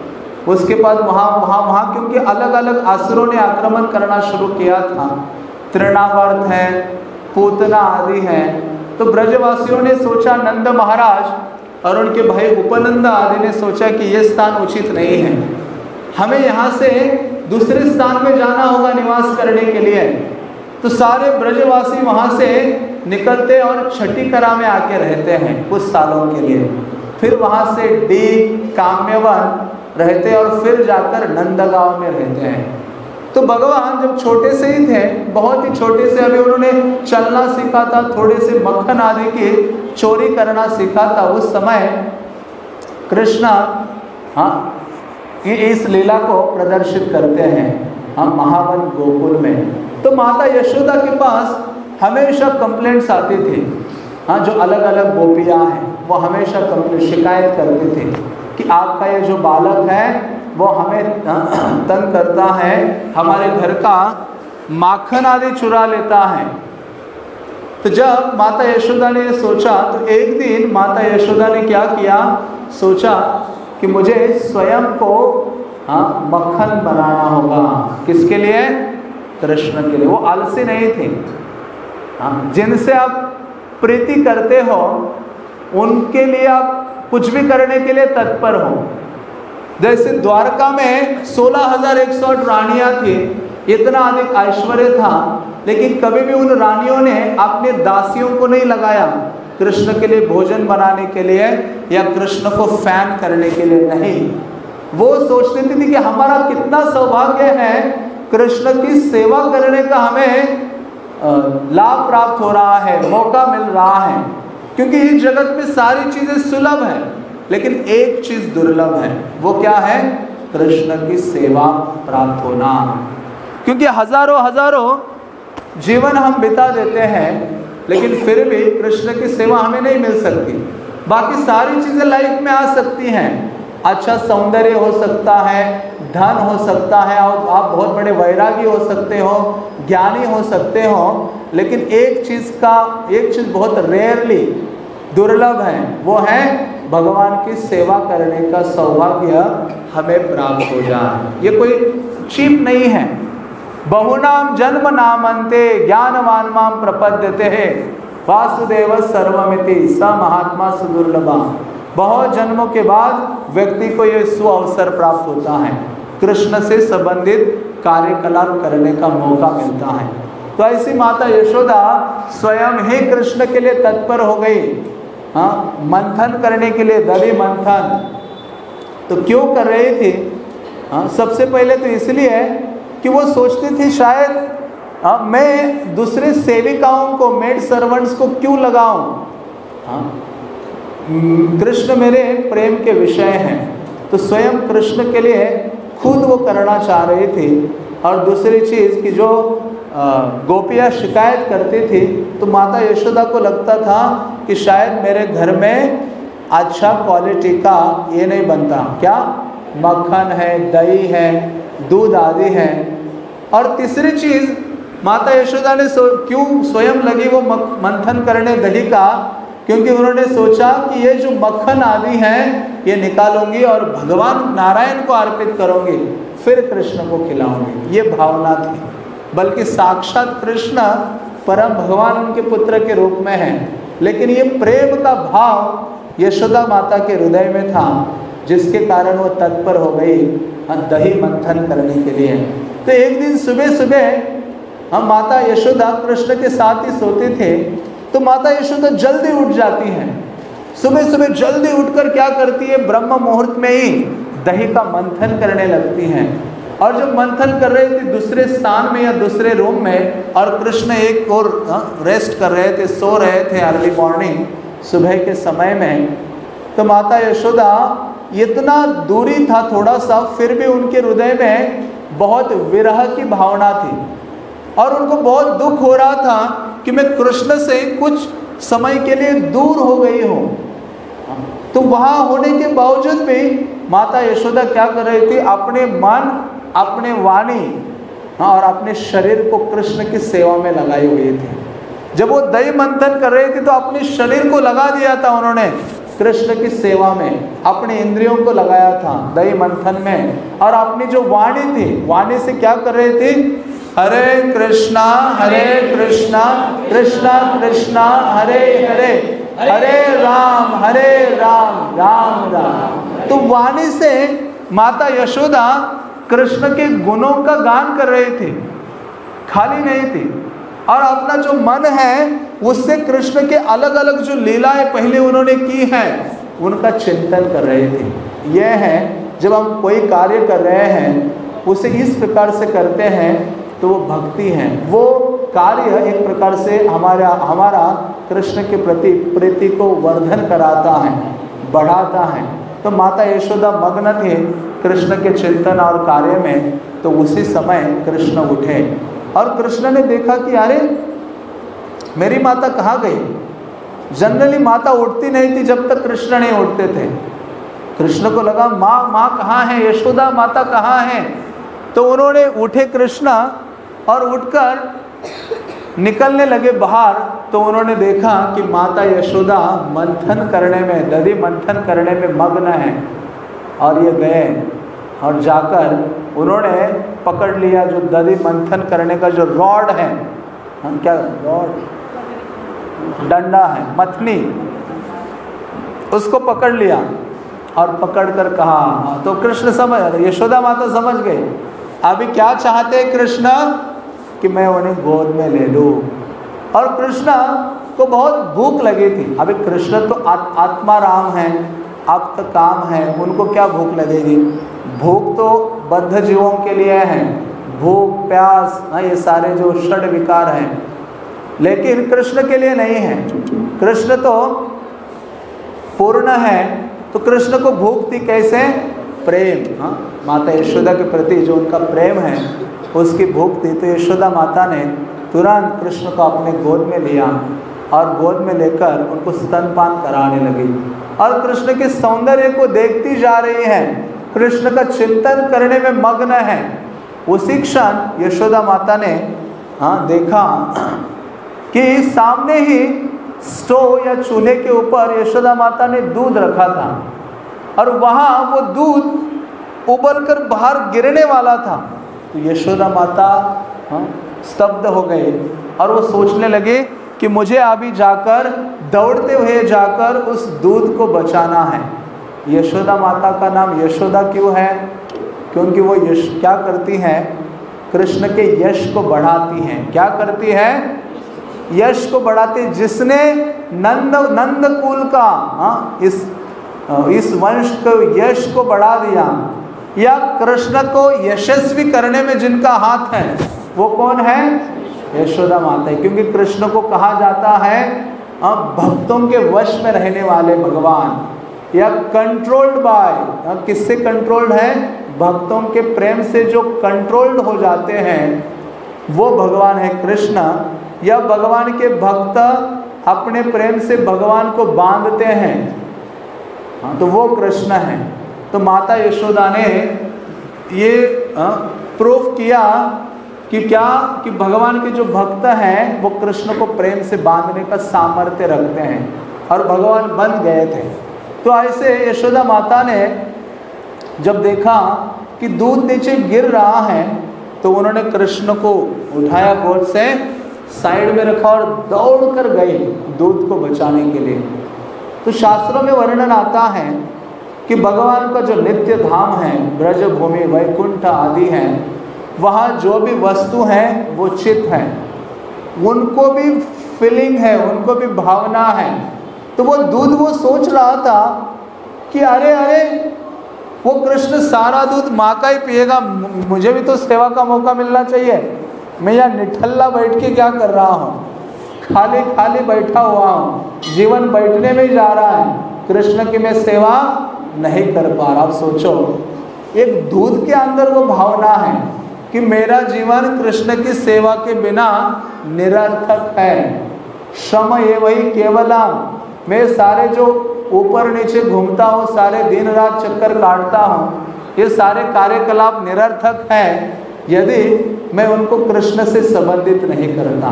उसके बाद वहाँ वहाँ वहाँ क्योंकि अलग अलग असुरों ने आक्रमण करना शुरू किया था। तृणावर्त है, पूतना आदि है। तो ब्रजवासियों ने सोचा, नंद महाराज और उनके भाई उपनंद आदि ने सोचा कि ये स्थान उचित नहीं है। हमें यहाँ से दूसरे स्थान में जाना होगा निवास करने के लिए। तो सारे ब्रजवासी वहाँ से निकलते और छठी करा में आके रहते हैं कुछ सालों के लिए। फिर वहाँ से डी, काम्यवन रहते और फिर जाकर नंदगांव में रहते हैं। तो भगवान जब छोटे से ही थे, बहुत ही छोटे से अभी उन्होंने चलना सीखा था, थोड़े से मक्खन आदि की चोरी करना सीखा था उस समय। कृष्णा हाँ ये इस लीला को प्रदर्शित करते हैं हम महावन गोकुल में। तो माता यशोदा के पास हमेशा कंप्लेंट्स आती थी। हाँ जो अलग अलग गोपियाँ हैं, वो हमेशा कंप्लेंट शिकायत करती थे। कि आपका ये जो बालक है, वो हमें, [clears throat] तंग करता है, हमारे घर का माखन आदि चुरा लेता है। तो जब माता यशोदा ने सोचा तो एक दिन माता यशोदा ने क्या किया? सोचा कि मुझे स्वयं को हाँ मक्खन बनाना होगा। किसके लिए? कृष्ण के लिए। वो आलसी नहीं थे। हाँ जिनसे आप प्रीति करते हो, उनके लिए आप कुछ भी करने के लिए तत्पर हो। जैसे द्वारका में सोलह हज़ार एक सौ रानियाँ थी, इतना अधिक ऐश्वर्य था, लेकिन कभी भी उन रानियों ने अपने दासियों को नहीं लगाया। कृष्ण के लिए भोजन बनाने के लिए या कृष्ण को फ़ैन करने के लिए नहीं। वो सोचती थी कि हमारा कितना सौभाग्य है, कृष्ण की सेवा करने का हमें लाभ प्राप्त हो रहा है, मौका मिल रहा है। क्योंकि इस जगत में सारी चीज़ें सुलभ है, लेकिन एक चीज़ दुर्लभ है, वो क्या है? कृष्ण की सेवा प्राप्त होना। क्योंकि हज़ारों हज़ारों जीवन हम बिता देते हैं, लेकिन फिर भी कृष्ण की सेवा हमें नहीं मिल सकती। बाकी सारी चीज़ें लाइफ में आ सकती हैं। अच्छा सौंदर्य हो सकता है, धन हो सकता है और आप बहुत बड़े वैरागी हो सकते हो, ज्ञानी हो सकते हो, लेकिन एक चीज़ का, एक चीज़ बहुत रेयरली दुर्लभ है, वो है भगवान की सेवा करने का सौभाग्य हमें प्राप्त हो जाए। ये कोई चीप नहीं है। बहुनाम जन्म नामंते ज्ञानवान माम प्रपद्यते है। वासुदेव सर्वमिति स महात्मा सुदुर्लभा। बहुत जन्मों के बाद व्यक्ति को यह स्व अवसर प्राप्त होता है। कृष्ण से संबंधित कार्यकलाप करने का मौका मिलता है। तो ऐसी माता यशोदा स्वयं ही कृष्ण के लिए तत्पर हो गई। हाँ मंथन करने के लिए दली मंथन। तो क्यों कर रही थी? हाँ सबसे पहले तो इसलिए कि वो सोचती थी शायद हाँ मैं दूसरे सेविकाओं को, मेड सर्वेंट्स को क्यों लगाऊँ? हाँ कृष्ण मेरे प्रेम के विषय हैं। तो स्वयं कृष्ण के लिए खुद वो करना चाह रही थी। और दूसरी चीज़ कि जो गोपियाँ शिकायत करती थी तो माता यशोदा को लगता था कि शायद मेरे घर में अच्छा क्वालिटी का ये नहीं बनता। क्या? मक्खन है, दही है, दूध आदि है। और तीसरी चीज़, माता यशोदा ने क्यों स्वयं लगी वो मंथन करने दही का? क्योंकि उन्होंने सोचा कि ये जो मक्खन आदि हैं, ये निकालूँगी और भगवान नारायण को अर्पित करूँगी, फिर कृष्ण को खिलाऊँगी। ये भावना थी। बल्कि साक्षात कृष्ण परम भगवान उनके पुत्र के रूप में है। लेकिन ये प्रेम का भाव यशोदा माता के हृदय में था, जिसके कारण वो तत्पर हो गई दही मंथन करने के लिए। तो एक दिन सुबह सुबह हम माता यशोदा कृष्ण के साथ ही सोते थे। तो माता यशोदा जल्दी उठ जाती हैं। सुबह सुबह जल्दी उठकर क्या करती है? ब्रह्म मुहूर्त में ही दही का मंथन करने लगती हैं। और जब मंथन कर रही थी दूसरे स्थान में या दूसरे रूम में, और कृष्ण एक और रेस्ट कर रहे थे, सो रहे थे अर्ली मॉर्निंग सुबह के समय में तो माता यशोदा, इतना दूरी था थोड़ा सा, फिर भी उनके हृदय में बहुत विरह की भावना थी। और उनको बहुत दुख हो रहा था कि मैं कृष्ण से कुछ समय के लिए दूर हो गई हूँ। तो वहाँ होने के बावजूद भी माता यशोदा क्या कर रही थी? अपने मन, अपने वाणी हाँ और अपने शरीर को कृष्ण की सेवा में लगाई हुई थी। जब वो दही मंथन कर रहे थे तो अपने शरीर को लगा दिया था उन्होंने, कृष्ण की सेवा में, अपने इंद्रियों को लगाया था दही मंथन में। और अपनी जो वाणी थी, वाणी से क्या कर रहे थे? हरे कृष्णा हरे कृष्णा कृष्णा कृष्णा, हरे हरे हरे राम हरे राम राम राम। तो वाणी से माता यशोदा कृष्ण के गुणों का गान कर रहे थे, खाली नहीं थी। और अपना जो मन है, उससे कृष्ण के अलग अलग जो लीलाएँ पहले उन्होंने की हैं, उनका चिंतन कर रहे थे। यह है, जब हम कोई कार्य कर रहे हैं, उसे इस प्रकार से करते हैं तो वो भक्ति है। वो कार्य एक प्रकार से हमारा हमारा कृष्ण के प्रति, प्रीति को वर्धन कराता है, बढ़ाता है। तो माता यशोदा मग्न थे कृष्ण के चिंतन और कार्य में तो उसी समय कृष्ण उठे। और कृष्ण ने देखा कि, अरे, मेरी माता कहाँ गई? जनरली माता उठती नहीं थी जब तक कृष्ण नहीं उठते थे। कृष्ण को लगा, माँ माँ कहाँ है? यशोदा माता कहाँ है? तो उन्होंने उठे कृष्ण और उठकर निकलने लगे बाहर तो उन्होंने देखा कि माता यशोदा मंथन करने में, दधि मंथन करने में मग्न है और ये गए। और जाकर उन्होंने पकड़ लिया जो दधि मंथन करने का जो रॉड है। हम क्या, रॉड? डंडा है, मथनी। उसको पकड़ लिया और पकड़ कर कहा तो कृष्ण समझ यशोदा माता समझ गए। अभी क्या चाहते कृष्ण? कि मैं उन्हें गोद में ले लूँ। और कृष्ण को बहुत भूख लगी थी। अभी कृष्ण तो आ, आत्मा राम है आप तो काम है उनको क्या भूख लगेगी? भूख तो बद्ध जीवों के लिए है। भूख प्यास हाँ ये सारे जो षड विकार हैं। लेकिन कृष्ण के लिए नहीं है। कृष्ण तो पूर्ण है तो कृष्ण को भूख थी कैसे? प्रेम हाँ। माता यशोदा के प्रति जो उनका प्रेम है उसकी भूख थी तो यशोदा माता ने तुरंत कृष्ण को अपने गोद में लिया और गोद में लेकर उनको स्तनपान कराने लगी। और कृष्ण के सौंदर्य को देखती जा रही है। कृष्ण का चिंतन करने में मग्न है। उसी क्षण यशोदा माता ने हाँ देखा कि सामने ही स्टोव या चूल्हे के ऊपर यशोदा माता ने दूध रखा था और वहाँ वो दूध उबल कर बाहर गिरने वाला था। तो यशोदा माता हाँ स्तब्ध हो गए और वो सोचने लगे कि मुझे अभी जाकर, दौड़ते हुए जाकर उस दूध को बचाना है। यशोदा माता का नाम यशोदा क्यों है? क्योंकि वो यश, क्या करती हैं? कृष्ण के यश को बढ़ाती हैं। क्या करती है? यश को बढ़ाती जिसने नंद नंद कुल का हाँ इस इस वंश को, यश को बढ़ा दिया। या कृष्ण को यशस्वी करने में जिनका हाथ है, वो कौन है? यशोदा माता है। क्योंकि कृष्ण को कहा जाता है, अब भक्तों के वश में रहने वाले भगवान, या कंट्रोल्ड बाय किससे कंट्रोल्ड है? भक्तों के प्रेम से जो कंट्रोल्ड हो जाते हैं, वो भगवान है कृष्ण। या भगवान के भक्त अपने प्रेम से भगवान को बांधते हैं हाँ तो वो कृष्ण है। तो माता यशोदा ने ये प्रूफ किया कि क्या, कि भगवान के जो भक्त हैं, वो कृष्ण को प्रेम से बांधने का सामर्थ्य रखते हैं और भगवान बन गए थे। तो ऐसे यशोदा माता ने जब देखा कि दूध नीचे गिर रहा है तो उन्होंने कृष्ण को उठाया गोद से, साइड में रखा और दौड़ कर गए दूध को बचाने के लिए। तो शास्त्रों में वर्णन आता है कि भगवान का जो नित्य धाम है ब्रज भूमि वैकुंठ आदि हैं, वहाँ जो भी वस्तु हैं, वो चित हैं। उनको भी फीलिंग है, उनको भी भावना है। तो वो दूध वो सोच रहा था कि अरे अरे, वो कृष्ण सारा दूध माँ का ही पिएगा, मुझे भी तो सेवा का मौका मिलना चाहिए। मैं यहाँ निठल्ला बैठ के क्या कर रहा हूँ? खाली खाली बैठा हुआ हूँ। जीवन बैठने में जा रहा है। कृष्ण की मैं सेवा नहीं कर पा रहा। सोचो, एक दूध के अंदर वो भावना है कि मेरा जीवन कृष्ण की सेवा के बिना निरर्थक है। श्रम ये वही केवला मैं सारे जो ऊपर नीचे घूमता हूँ, सारे दिन रात चक्कर काटता हूँ, ये सारे कार्यकलाप निरर्थक हैं, यदि मैं उनको कृष्ण से संबंधित नहीं करता,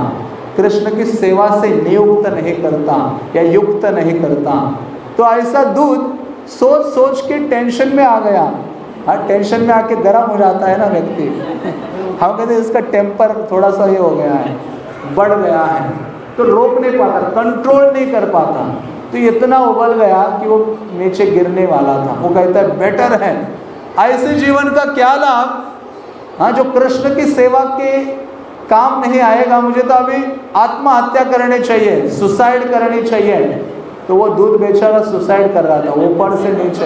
कृष्ण की सेवा से नियुक्त नहीं करता या युक्त नहीं करता। तो ऐसा दूध सोच सोच के टेंशन में आ गया। हाँ टेंशन में आके गर्म हो जाता है ना व्यक्ति। हम कहते हैं इसका टेम्पर थोड़ा सा ये हो गया है, बढ़ गया है। तो रोक नहीं पाता, कंट्रोल नहीं कर पाता। तो इतना उबल गया कि वो नीचे गिरने वाला था। वो कहता है, बेटर है। ऐसे जीवन का क्या लाभ? हाँ जो कृष्ण की सेवा के काम नहीं आएगा, मुझे तो अभी आत्महत्या करनी चाहिए, सुसाइड करनी चाहिए। तो वो दूध बेचारा सुसाइड कर रहा था ऊपर से नीचे।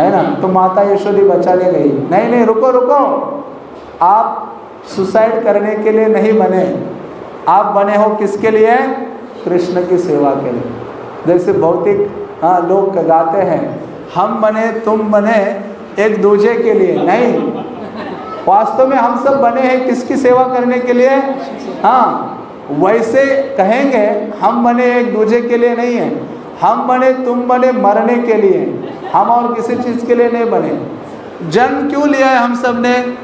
है ना? तो माता यशोदी बचाने गई। नहीं नहीं, रुको रुको। आप सुसाइड करने के लिए नहीं बने। आप बने हो किसके लिए? कृष्ण की सेवा के लिए। जैसे भौतिक हाँ लोग गाते हैं, हम बने, तुम बने एक दूजे के लिए। नहीं। वास्तव में हम सब बने हैं किसकी सेवा करने के लिए? हाँ वैसे कहेंगे, हम बने एक दूजे के लिए नहीं है। हम बने, तुम बने मरने के लिए। हम और किसी चीज़ के लिए नहीं बने। जन्म क्यों लिया है हम सबने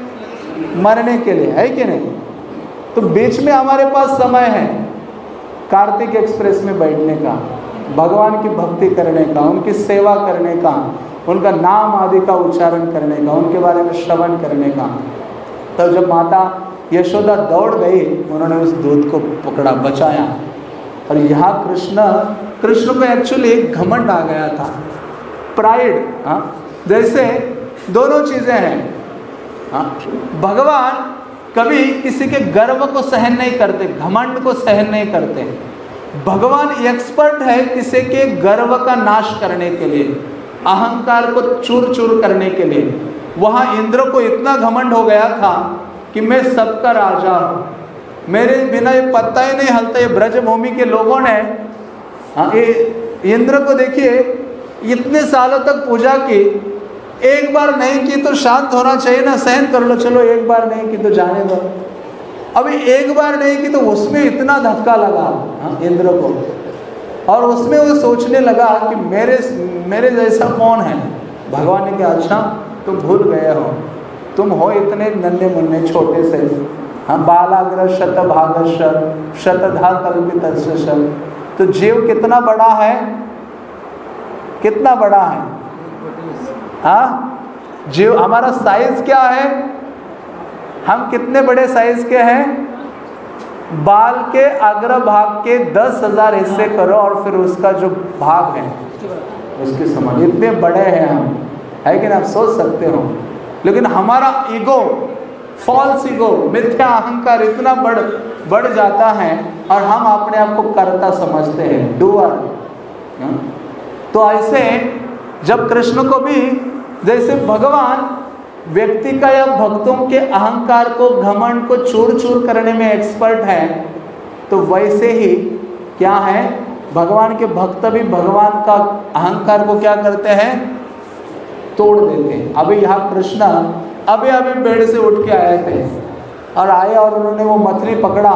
मरने के लिए। है कि नहीं? तो बीच में हमारे पास समय है कार्तिक एक्सप्रेस में बैठने का, भगवान की भक्ति करने का, उनकी सेवा करने का, उनका नाम आदि का उच्चारण करने का, उनके बारे में श्रवण करने का। तो जब माता यशोदा दौड़ गई, उन्होंने उस दूध को पकड़ा, बचाया। और यहाँ कृष्ण कृष्ण को एक्चुअली एक घमंड आ गया था। प्राइड हाँ? जैसे दोनों चीज़ें हैं हाँ? भगवान कभी किसी के गर्व को सहन नहीं करते, घमंड को सहन नहीं करते। भगवान एक्सपर्ट है किसी के गर्व का नाश करने के लिए, अहंकार को चूर चूर करने के लिए। वहाँ इंद्र को इतना घमंड हो गया था कि मैं सबका राजा हूँ। मेरे बिना ये पत्ता ही नहीं हलता ये ब्रजभूमि के लोगों ने हाँ। ये इंद्र को देखिए इतने सालों तक पूजा की एक बार नहीं की तो शांत होना चाहिए ना सहन कर लो चलो एक बार नहीं की तो जाने दो। अभी एक बार नहीं की तो उसमें इतना धक्का लगा हाँ। इंद्र को। और उसमें वो सोचने लगा कि मेरे मेरे जैसा कौन है? भगवान ने कहा अच्छा तुम भूल गए हो। तुम हो इतने नन्हे मुन्ने छोटे से। हाँ बालाग्र शत भागश शतधा कल्पित तो जीव कितना बड़ा है? कितना बड़ा है? हाँ? जीव, हमारा साइज़ क्या है? हम कितने बड़े साइज़ के हैं? बाल के अग्र भाग के दस हज़ार हिस्से करो और फिर उसका जो भाग है, उसकी समझ इतने बड़े हैं हम। है कि ना आप सोच सकते हो। लेकिन हमारा ईगो फॉल्स ईगो मिथ्या अहंकार इतना बढ़ बढ़ जाता है और हम अपने आप को करता समझते हैं डूअर हाँ? तो ऐसे जब कृष्ण को भी जैसे भगवान व्यक्ति का या भक्तों के अहंकार को, घमंड को चूर चूर करने में एक्सपर्ट है तो वैसे ही क्या है? भगवान के भक्त भी भगवान का अहंकार को क्या करते हैं? तोड़ देते हैं। अभी यहाँ कृष्ण अभी अभी पेड़ से उठ के आए थे। और आए और उन्होंने वो मछली पकड़ा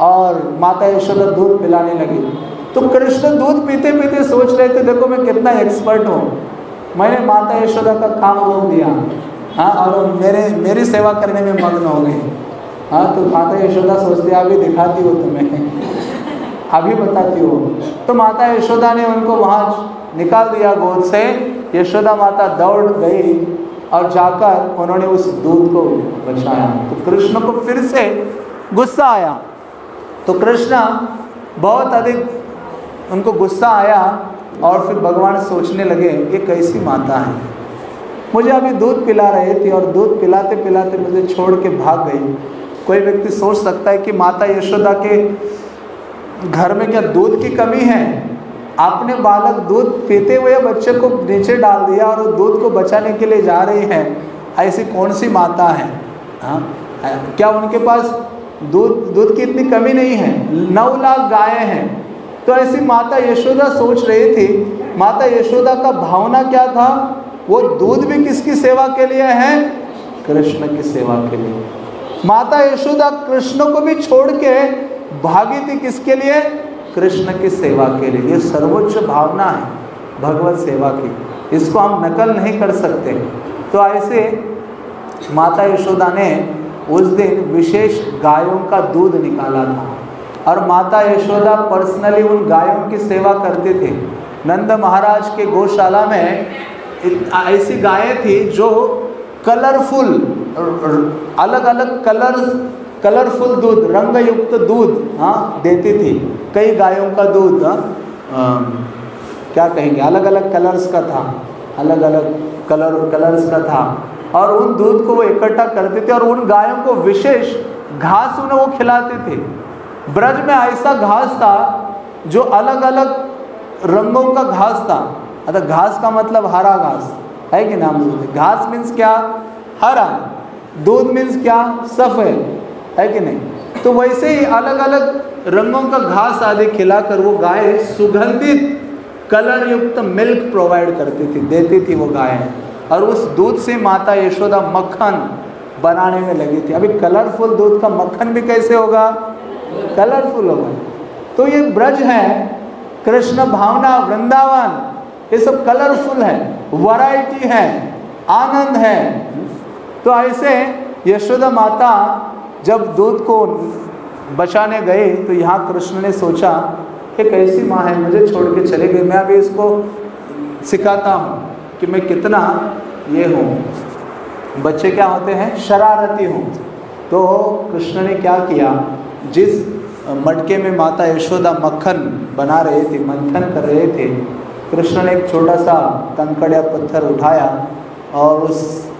और माता यशोदा दूध पिलाने लगी। तो कृष्ण दूध पीते पीते सोच रहे थे, देखो मैं कितना एक्सपर्ट हूँ। मैंने माता यशोदा का काम रोक दिया। हाँ और मेरे, मेरी सेवा करने में मग्न हो गई। हाँ तो माता यशोदा सोचती, अभी दिखाती हो तुम्हें। अभी बताती हो। तो माता यशोदा ने उनको वहाँ निकाल दिया गोद से। यशोदा माता दौड़ गई। और जाकर उन्होंने उस दूध को बचाया। तो कृष्ण को फिर से गुस्सा आया। तो कृष्ण बहुत अधिक उनको गुस्सा आया और फिर भगवान सोचने लगे, ये कैसी माता है? मुझे अभी दूध पिला रहे थे और दूध पिलाते पिलाते मुझे छोड़ के भाग गई। कोई व्यक्ति सोच सकता है कि माता यशोदा के घर में क्या दूध की कमी है? आपने बालक दूध पीते हुए बच्चे को नीचे डाल दिया और दूध को बचाने के लिए जा रही है, ऐसी कौन सी माता है हाँ क्या उनके पास दूध दूध की इतनी कमी नहीं है? नौ लाख गायें हैं। तो ऐसी माता यशोदा सोच रही थी, माता यशोदा का भावना क्या था? वो दूध भी किसकी सेवा के लिए है? कृष्ण की सेवा के लिए। माता यशोदा कृष्ण को भी छोड़ के भागी थी किसके लिए? कृष्ण की सेवा के लिए। ये सर्वोच्च भावना है भगवत सेवा की। इसको हम नकल नहीं कर सकते। तो ऐसे माता यशोदा ने उस दिन विशेष गायों का दूध निकाला था। और माता यशोदा पर्सनली उन गायों की सेवा करते थे। नंद महाराज के गौशाला में ऐसी गायें थी जो कलरफुल अलग अलग कलर कलरफुल दूध, रंगयुक्त दूध हाँ देती थी। कई गायों का दूध हाँ क्या कहेंगे? अलग अलग कलर्स का था। अलग अलग कलर कलर्स का था। और उन दूध को वो इकट्ठा करते थे और उन गायों को विशेष घास उन्हें वो खिलाते थे। ब्रज में ऐसा घास था जो अलग अलग रंगों का घास था। अतः घास का मतलब हरा घास। है कि नाम घास मीन्स क्या? हरा। दूध मीन्स क्या? सफ़ेद। है कि नहीं? तो वैसे ही अलग अलग रंगों का घास आदि खिलाकर वो गाय सुगंधित कलर युक्त मिल्क प्रोवाइड करती थी, देती थी वो गाय। और उस दूध से माता यशोदा मक्खन बनाने में लगी थी। अभी कलरफुल दूध का मक्खन भी कैसे होगा? कलरफुल होगा। तो ये ब्रज है, कृष्ण भावना, वृंदावन, ये सब कलरफुल है वैरायटी है, आनंद है। तो ऐसे यशोदा माता जब दूध को बचाने गए तो यहाँ कृष्ण ने सोचा कि कैसी माँ है, मुझे छोड़ के चले गए। मैं अभी इसको सिखाता हूँ कि मैं कितना ये हूँ। बच्चे क्या होते हैं? शरारती हूँ। तो कृष्ण ने क्या किया? जिस मटके में माता यशोदा मक्खन बना रहे थे, मंथन कर रहे थे, कृष्ण ने एक छोटा सा कंकड़ या पत्थर उठाया और उस,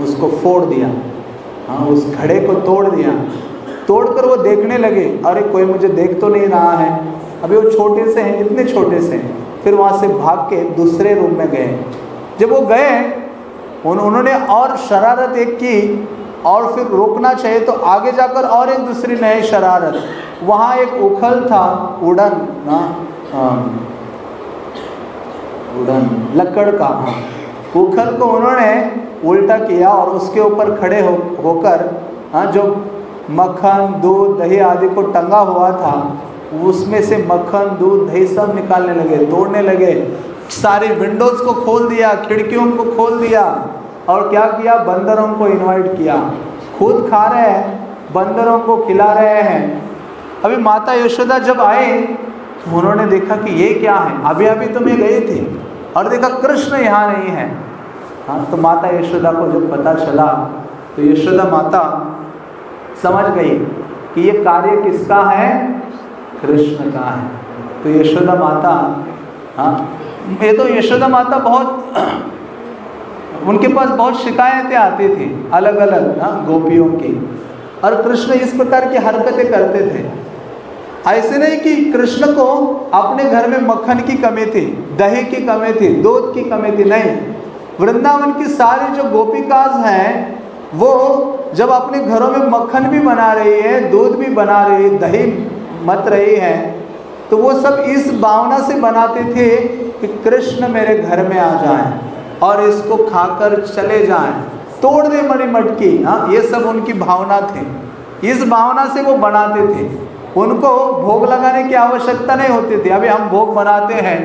उसको फोड़ दिया। हाँ उस घड़े को तोड़ दिया। तोड़कर वो देखने लगे अरे कोई मुझे देख तो नहीं रहा है। अभी वो छोटे से हैं इतने छोटे से हैं। फिर वहाँ से भाग के दूसरे रूम में गए। जब वो गए उन, उन्होंने और शरारत एक की और फिर रोकना चाहिए तो आगे जाकर और एक दूसरी नई शरारत। वहाँ एक उखल था उड़न ना उड़न लकड़ का। उखल को उन्होंने उल्टा किया और उसके ऊपर खड़े हो, होकर हाँ जो मक्खन, दूध, दही आदि को टंगा हुआ था, उसमें से मक्खन, दूध, दही सब निकालने लगे, तोड़ने लगे। सारे विंडोज़ को खोल दिया, खिड़कियों को खोल दिया और क्या किया? बंदरों को इनवाइट किया। खुद खा रहे हैं, बंदरों को खिला रहे हैं। अभी माता यशोदा जब आए तो उन्होंने देखा कि ये क्या है? अभी अभी तो मैं गए थे। और देखा, कृष्ण यहाँ नहीं है। हाँ तो माता यशोदा को जब पता चला तो यशोदा माता समझ गई कि ये कार्य किसका है? कृष्ण का है। तो यशोदा माता हाँ ये तो यशोदा माता बहुत [clears throat] उनके पास बहुत शिकायतें आती थी अलग अलग हाँ गोपियों की। और कृष्ण इस प्रकार की हरकतें करते थे। ऐसे नहीं कि कृष्ण को अपने घर में मक्खन की कमी थी, दही की कमी थी, दूध की कमी थी, नहीं। वृंदावन की सारी जो गोपिकाज हैं, वो जब अपने घरों में मक्खन भी बना रही है, दूध भी बना रही है, दही मत रही है तो वो सब इस भावना से बनाते थे कि कृष्ण मेरे घर में आ जाएँ और इसको खाकर चले जाएँ। तोड़ दे मरी मटकी हाँ ये सब उनकी भावना थी। इस भावना से वो बनाते थे। उनको भोग लगाने की आवश्यकता नहीं होती थी। अभी हम भोग बनाते हैं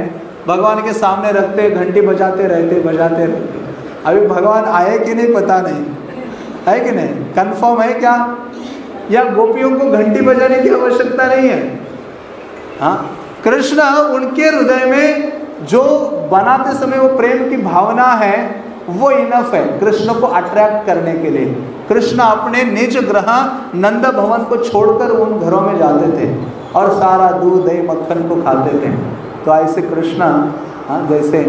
भगवान के सामने रखते, घंटी बजाते रहते बजाते रहते। अभी भगवान आए कि नहीं, पता नहीं। है कि नहीं? कंफर्म है क्या? या गोपियों को घंटी बजाने की आवश्यकता नहीं है? हाँ? कृष्ण उनके हृदय में जो बनाते समय वो प्रेम की भावना है, वो इनफ है कृष्ण को अट्रैक्ट करने के लिए। कृष्ण अपने निज ग्रह नंद भवन को छोड़कर उन घरों में जाते थे और सारा दूध, दही, मक्खन को खाते थे। तो ऐसे कृष्ण हाँ जैसे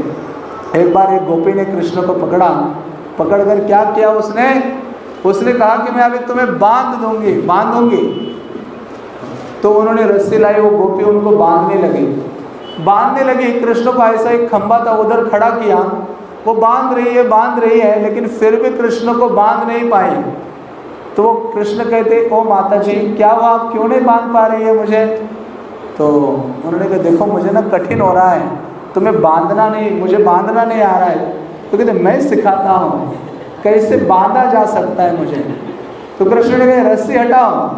एक बार एक गोपी ने कृष्ण को पकड़ा पकड़कर क्या किया उसने? उसने कहा कि मैं अभी तुम्हें बाँध दूँगी बाँध दूँगी तो उन्होंने रस्सी लाई, वो गोपी उनको बांधने लगी। बांधने लगी, कृष्ण को ऐसा एक खंबा था, उधर खड़ा किया। वो बाँध रही है, बाँध रही है, लेकिन फिर भी कृष्ण को बाँध नहीं पाए। तो वो कृष्ण कहते, ओ माता जी क्या वो आप क्यों नहीं बाँध पा रही है मुझे? तो उन्होंने कहा, देखो, मुझे ना कठिन हो रहा है। तुम्हें बांधना नहीं, मुझे बांधना नहीं आ रहा है। तो कहते, मैं सिखाता हूँ, कैसे बांधा जा सकता है मुझे? तो कृष्ण ने कहा, रस्सी हटाओ।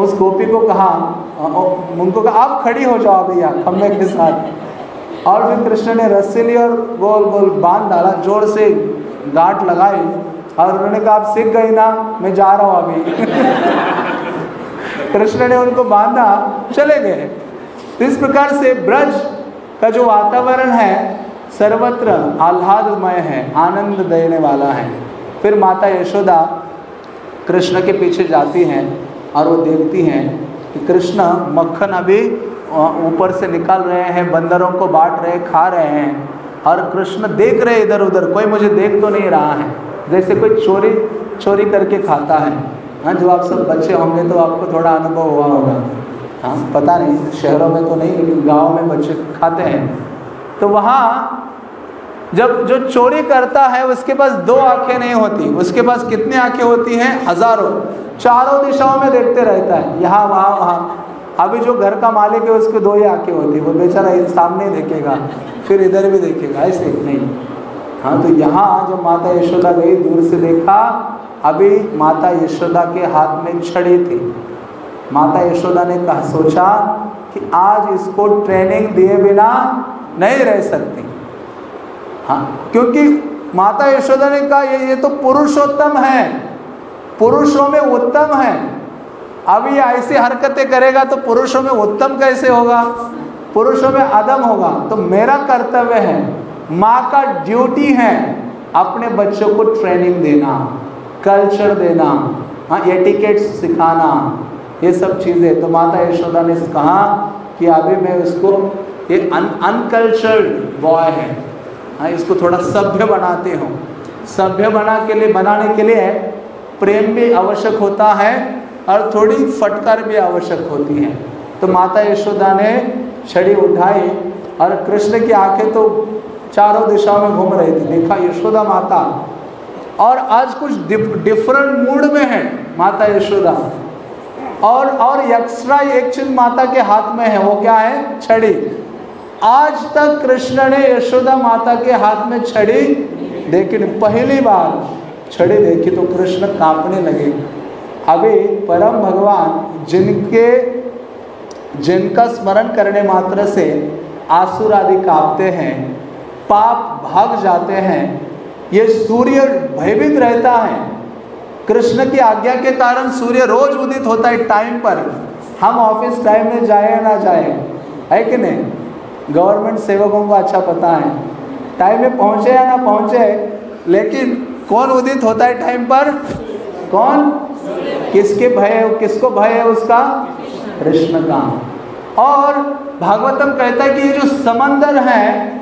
उस गोपी को कहा उनको कहा, आप खड़ी हो जाओ भैया, खंभे के साथ। और फिर कृष्ण ने रस्सी ली और गोल गोल बाँध डाला, ज़ोर से गांठ लगाई और उन्होंने कहा, आप सीख गई ना, मैं जा रहा हूँ अभी। [laughs] कृष्ण ने उनको बांधा, चले गए। तो इस प्रकार से ब्रज का जो वातावरण है, सर्वत्र आह्लादमय है, आनंद देने वाला है। फिर माता यशोदा कृष्ण के पीछे जाती हैं और वो देखती हैं कि कृष्ण मक्खन अभी ऊपर से निकाल रहे हैं, बंदरों को बांट रहे, खा रहे हैं और कृष्ण देख रहे इधर उधर, कोई मुझे देख तो नहीं रहा है। जैसे कोई चोरी चोरी करके खाता है। हाँ जो आप सब बच्चे होंगे तो आपको थोड़ा अनुभव हुआ होगा। हाँ पता नहीं, शहरों में तो नहीं, लेकिन गाँव में बच्चे खाते हैं। तो वहाँ जब जो चोरी करता है, उसके पास दो आँखें नहीं होती। उसके पास कितनी आँखें होती हैं? हज़ारों। चारों दिशाओं में देखते रहता है। यहाँ, वहाँ वहाँ। अभी जो घर का मालिक है, उसके दो ही आँखें होती वो बेचारा सामने देखेगा, फिर इधर भी देखेगा। ऐसे नहीं। हाँ तो यहाँ जब माता यशोदा गई, दूर से देखा, अभी माता यशोदा के हाथ में छड़ी थी। माता यशोदा ने कहा, सोचा कि आज इसको ट्रेनिंग दिए बिना नहीं रह सकती। हाँ क्योंकि माता यशोदा ने कहा, ये ये तो पुरुषोत्तम है, पुरुषों में उत्तम है। अब ये ऐसी हरकतें करेगा तो पुरुषों में उत्तम कैसे होगा? पुरुषों में अदम होगा। तो मेरा कर्तव्य है, माँ का ड्यूटी है अपने बच्चों को ट्रेनिंग देना कल्चर देना हाँ एटिकेट सिखाना ये सब चीज़ें। तो माता यशोदा ने कहा कि अभी मैं उसको ये अनकल्चर्ड बॉय है। हाँ इसको थोड़ा सभ्य बनाते हो। सभ्य बना के लिए, बनाने के लिए प्रेम भी आवश्यक होता है और थोड़ी फटकार भी आवश्यक होती है। तो माता यशोदा ने छड़ी उठाई और कृष्ण की आँखें तो चारों दिशाओं में घूम रही थी। देखा, यशोदा माता। और आज कुछ डिफरेंट मूड में है माता यशोदा। और और एक्स्ट्रा एक चीज़ माता के हाथ में है, वो क्या है? छड़ी। आज तक कृष्ण ने यशोदा माता के हाथ में छड़ी देखी पहली बार छड़ी देखी तो कृष्ण कांपने लगे। अभी परम भगवान जिनके, जिनका स्मरण करने मात्र से आसुर आदि कांपते हैं, पाप भाग जाते हैं, ये सूर्य भयभीत रहता है। कृष्ण की आज्ञा के कारण सूर्य रोज उदित होता है टाइम पर। हम ऑफ़िस टाइम में जाए या ना जाए? है कि नहीं? गवर्नमेंट सेवकों को अच्छा पता है। टाइम में पहुँचे या ना पहुँचे? लेकिन कौन उदित होता है टाइम पर? कौन? किसके भय किसको भय है उसका? कृष्ण का। और भागवतम कहता है कि ये जो समंदर है,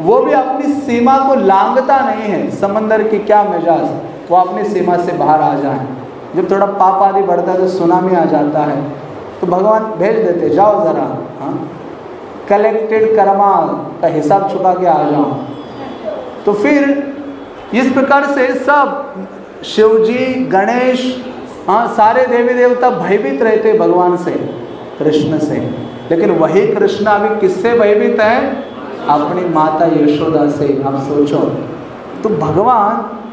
वो भी अपनी सीमा को लांगता नहीं है। समंदर की क्या मिजाज? वो अपनी सीमा से बाहर आ जाए। जब थोड़ा पाप आदि बढ़ता है तो सुनामी आ जाता है। तो भगवान भेज देते, जाओ ज़रा हाँ कलेक्टेड कर्मा का हिसाब छुपा के आ जाओ। तो फिर इस प्रकार से सब शिवजी, गणेश हाँ सारे देवी देवता भयभीत रहते भगवान से, कृष्ण से। लेकिन वही कृष्ण अभी किससे भयभीत है? अपनी माता यशोदा से। आप सोचो। तो भगवान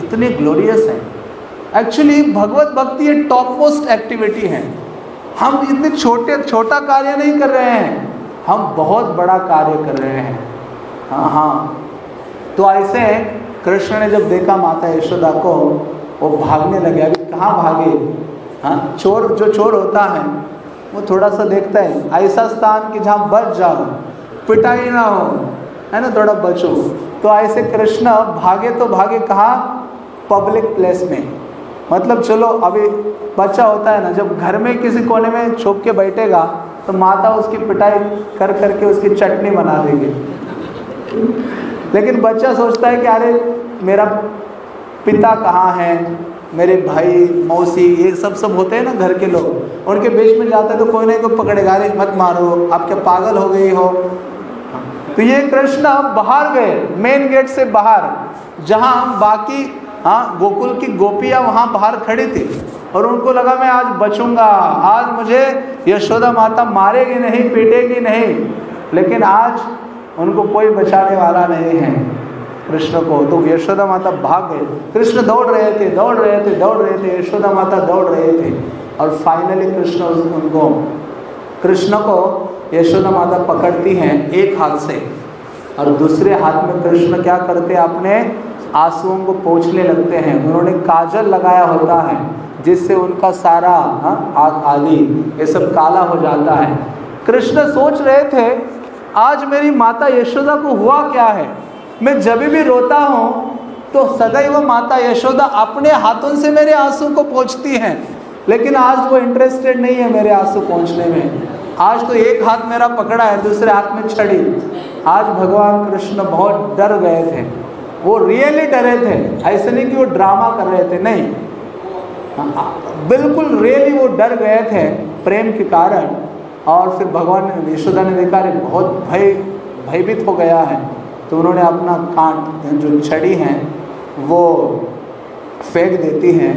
कितने ग्लोरियस हैं। एक्चुअली भगवत भक्ति ये टॉप मोस्ट एक्टिविटी है। हम इतने छोटे, छोटा कार्य नहीं कर रहे हैं। हम बहुत बड़ा कार्य कर रहे हैं। हाँ हाँ। तो ऐसे कृष्ण ने जब देखा माता यशोदा को, वो भागने लगे। अभी कहाँ भागे? हाँ चोर, जो चोर होता है, वो थोड़ा सा देखता है, ऐसा स्थान कि जहाँ बच जाओ पिटाई ना हो, है ना, थोड़ा बचो। तो ऐसे कृष्ण भागे तो भागे कहा? पब्लिक प्लेस में। मतलब चलो, अभी बच्चा होता है ना, जब घर में किसी कोने में छुप के बैठेगा तो माता उसकी पिटाई कर करके उसकी चटनी बना देगी। लेकिन बच्चा सोचता है कि अरे, मेरा पिता कहाँ है? मेरे भाई, मौसी, ये सब सब होते हैं ना घर के लोग। उनके बीच में जाते तो कोई नहीं को पकड़ेगा, अरे, मत मारो, आप क्या पागल हो गई हो? तो ये कृष्ण बाहर गए मेन गेट से बाहर, जहाँ बाकी हाँ गोकुल की गोपियाँ वहाँ बाहर खड़ी थी और उनको लगा, मैं आज बचूँगा। आज मुझे यशोदा माता मारेगी नहीं, पीटेगी नहीं, लेकिन आज उनको कोई बचाने वाला नहीं है। कृष्ण को तो यशोदा माता भाग गए। कृष्ण दौड़ रहे थे, दौड़ रहे थे, दौड़ रहे थे। यशोदा माता दौड़ रहे थे और फाइनली कृष्ण उनको, कृष्ण को यशोदा माता पकड़ती हैं एक हाथ से और दूसरे हाथ में कृष्ण क्या करते अपने आंसुओं को पोछने लगते हैं। उन्होंने काजल लगाया होता है जिससे उनका सारा हाँ, आदि ये सब काला हो जाता है। कृष्ण सोच रहे थे आज मेरी माता यशोदा को हुआ क्या है? मैं जब भी रोता हूँ तो सदैव माता यशोदा अपने हाथों से मेरे आँसू को पहुँचती हैं। लेकिन आज वो इंटरेस्टेड नहीं है मेरे आँसू पहुँचने में। आज तो एक हाथ मेरा पकड़ा है दूसरे हाथ में छड़ी। आज भगवान कृष्ण बहुत डर गए थे। वो रियली डरे थे, ऐसे नहीं कि वो ड्रामा कर रहे थे, नहीं। बिल्कुल रियली वो डर गए थे प्रेम के कारण, और फिर भगवान ने, यशोदा ने देखा रे बहुत भय, भयभीत हो गया है। तो उन्होंने अपना कांट जो छड़ी हैं, वो फेंक देती हैं,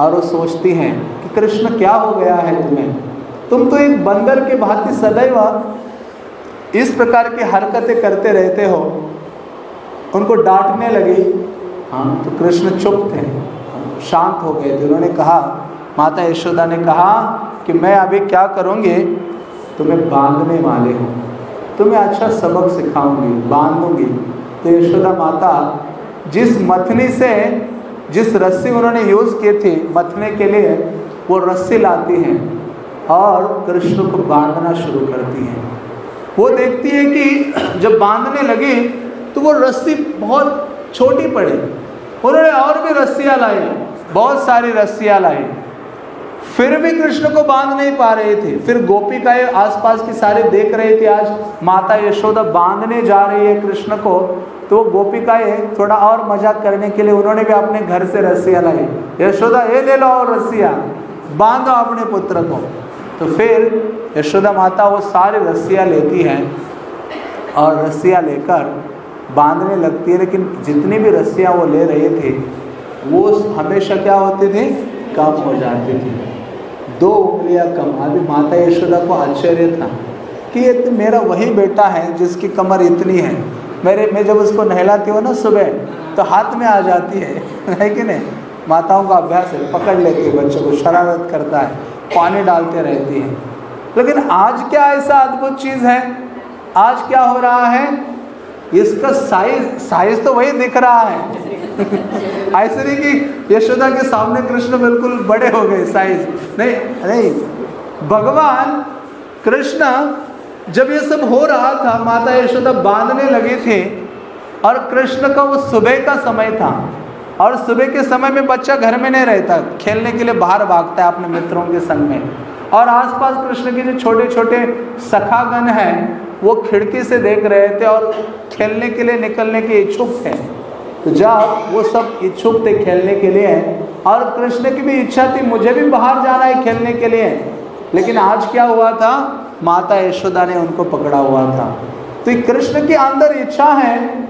और वो सोचती हैं कि कृष्ण क्या हो गया है तुम्हें? तुम तो एक बंदर के भांति सदैव इस प्रकार की हरकतें करते रहते हो। उनको डांटने लगी। हाँ तो कृष्ण चुप थे शांत हो गए थे। उन्होंने कहा, माता यशोदा ने कहा कि मैं अभी क्या करूँगी? तुम्हें बांधने वाले हूँ। तुम्हें अच्छा सबक सिखाऊँगी, बांधूँगी। तो यशोदा माता, जिस मथनी से, जिस रस्सी उन्होंने यूज़ की थी मथने के लिए, वो रस्सी लाती हैं और कृष्ण को बांधना शुरू करती हैं। वो देखती है कि जब बांधने लगी तो वो रस्सी बहुत छोटी पड़ी। उन्होंने और भी रस्सियाँ लाई, बहुत सारी रस्सियाँ लाई। फिर भी कृष्ण को बाँध नहीं पा रहे थे। फिर गोपिकाएँ आसपास की सारे देख रहे थे आज माता यशोदा बांधने जा रही है कृष्ण को। तो गोपिकाएँ थोड़ा और मज़ाक करने के लिए उन्होंने भी अपने घर से रस्सियाँ लाई। यशोदा, ये ले लो और रस्सियाँ, बांधो अपने पुत्र को। तो फिर यशोदा माता वो सारी रस्सियाँ लेती हैं और रस्सियाँ लेकर बांधने लगती है, लेकिन जितनी भी रस्सियाँ वो ले रहे थे, वो हमेशा क्या होती थी? कम हो जाती थी। दो उंगलियाँ कम। अभी माता यशोदा को आश्चर्य था कि ये तो मेरा वही बेटा है जिसकी कमर इतनी है। मेरे, मैं जब उसको नहलाती हूँ ना सुबह तो हाथ में आ जाती है [laughs] है कि नहीं? माताओं का अभ्यास है, पकड़ लेती है बच्चों को, शरारत करता है, पानी डालते रहती है। लेकिन आज क्या ऐसा अद्भुत चीज़ है? आज क्या हो रहा है? इसका साइज़ साइज़ तो वही दिख रहा है। [laughs] ऐसे नहीं कि यशोदा के सामने कृष्ण बिल्कुल बड़े हो गए साइज़ नहीं नहीं। भगवान, कृष्ण, जब ये सब हो रहा था, माता यशोदा बांधने लगे थे, और कृष्ण का वो सुबह का समय था, और सुबह के समय में बच्चा घर में नहीं रहता, खेलने के लिए बाहर भागता है अपने मित्रों के संग में। और आसपास कृष्ण के जो छोटे छोटे सखागण हैं, वो खिड़की से देख रहे थे और खेलने के लिए निकलने के इच्छुक थे। तो जब वो सब इच्छुक थे खेलने के लिए और कृष्ण की भी इच्छा थी, मुझे भी बाहर जाना है खेलने के लिए। लेकिन आज क्या हुआ था? माता यशोदा ने उनको पकड़ा हुआ था। तो कृष्ण के अंदर इच्छा है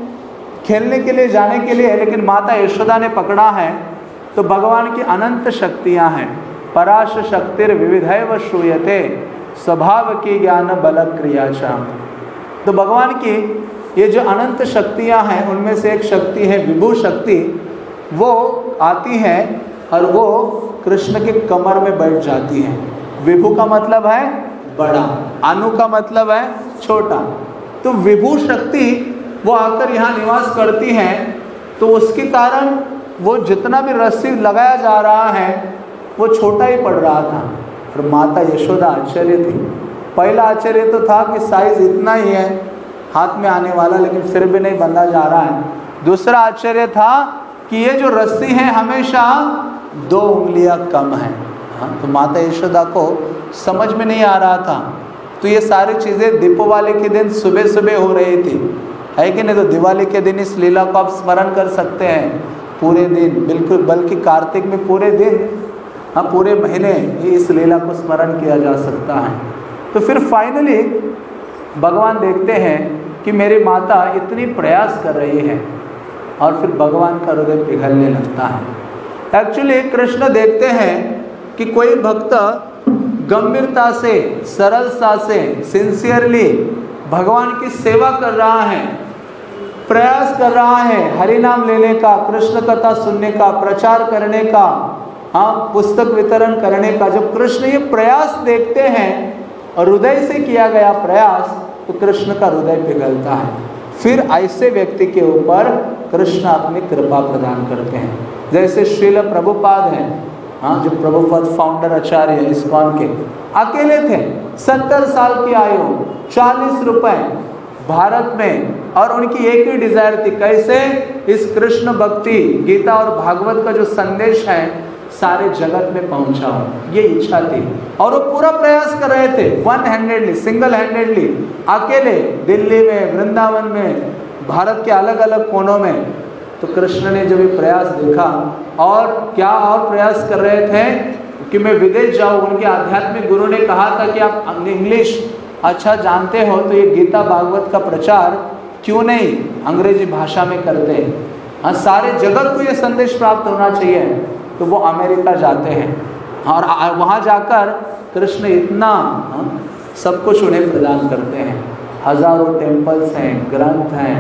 खेलने के लिए, जाने के लिए, लेकिन माता यशोदा ने पकड़ा है। तो भगवान की अनंत शक्तियाँ हैं। पराश शक्तिर विविधय व श्रूयते, स्वभाव की ज्ञान बल क्रिया तो भगवान की ये जो अनंत शक्तियाँ हैं, उनमें से एक शक्ति है विभू शक्ति। वो आती है और वो कृष्ण के कमर में बैठ जाती हैं। विभू का मतलब है बड़ा, अनु का मतलब है छोटा। तो विभू शक्ति वो आकर यहाँ निवास करती हैं तो उसके कारण वो जितना भी रस्सी लगाया जा रहा है वो छोटा ही पड़ रहा था और माता यशोदा आश्चर्य थी। पहला आश्चर्य तो था कि साइज़ इतना ही है, हाथ में आने वाला, लेकिन फिर भी नहीं बंधा जा रहा है। दूसरा आश्चर्य था कि ये जो रस्सी है, हमेशा दो उंगलियाँ कम है। हाँ तो माता यशोदा को समझ में नहीं आ रहा था। तो ये सारी चीज़ें दीपावली के दिन सुबह सुबह हो रही थी। है कि नहीं? तो दिवाली के दिन इस लीला को आप स्मरण कर सकते हैं। पूरे दिन, बिल्कुल, बल्कि कार्तिक में पूरे दिन हाँ पूरे महीने ही इस लीला को स्मरण किया जा सकता है। तो फिर फाइनली भगवान देखते हैं कि मेरी माता इतनी प्रयास कर रही है और फिर भगवान का हृदय पिघलने लगता है। एक्चुअली कृष्ण देखते हैं कि कोई भक्त गंभीरता से, सरलता से सिंसियरली भगवान की सेवा कर रहा है, प्रयास कर रहा है हरि नाम लेने का, कृष्ण कथा सुनने का, प्रचार करने का हाँ पुस्तक वितरण करने का जब कृष्ण ये प्रयास देखते हैं और हृदय से किया गया प्रयास तो कृष्ण का हृदय पिघलता है। फिर ऐसे व्यक्ति के ऊपर कृष्ण अपनी कृपा प्रदान करते हैं। जैसे श्रील प्रभुपाद हैं हाँ जो प्रभुपद फाउंडर आचार्य इस्कॉन के। अकेले थे, सत्तर साल की आयु, चालीस रुपए भारत में, और उनकी एक ही डिज़ायर थी, कैसे? इस कृष्ण भक्ति, गीता और भागवत का जो संदेश है सारे जगत में पहुँचा हो। ये इच्छा थी। और वो पूरा प्रयास कर रहे थे वन हैंडेडली सिंगल हैंडेडली अकेले, दिल्ली में, वृंदावन में, भारत के अलग अलग कोनों में। तो कृष्ण ने जब ये प्रयास देखा, और क्या और प्रयास कर रहे थे कि मैं विदेश जाऊँ, उनके आध्यात्मिक गुरु ने कहा था कि आप इंग्लिश अच्छा जानते हो तो ये गीता भागवत का प्रचार क्यों नहीं? अंग्रेज़ी भाषा में करते हैं। हाँ सारे जगत को ये संदेश प्राप्त होना चाहिए। तो वो अमेरिका जाते हैं। और वहाँ जाकर कृष्ण इतना हाँ, सब कुछ उन्हें प्रदान करते हैं। हज़ारों टेम्पल्स हैं ग्रंथ हैं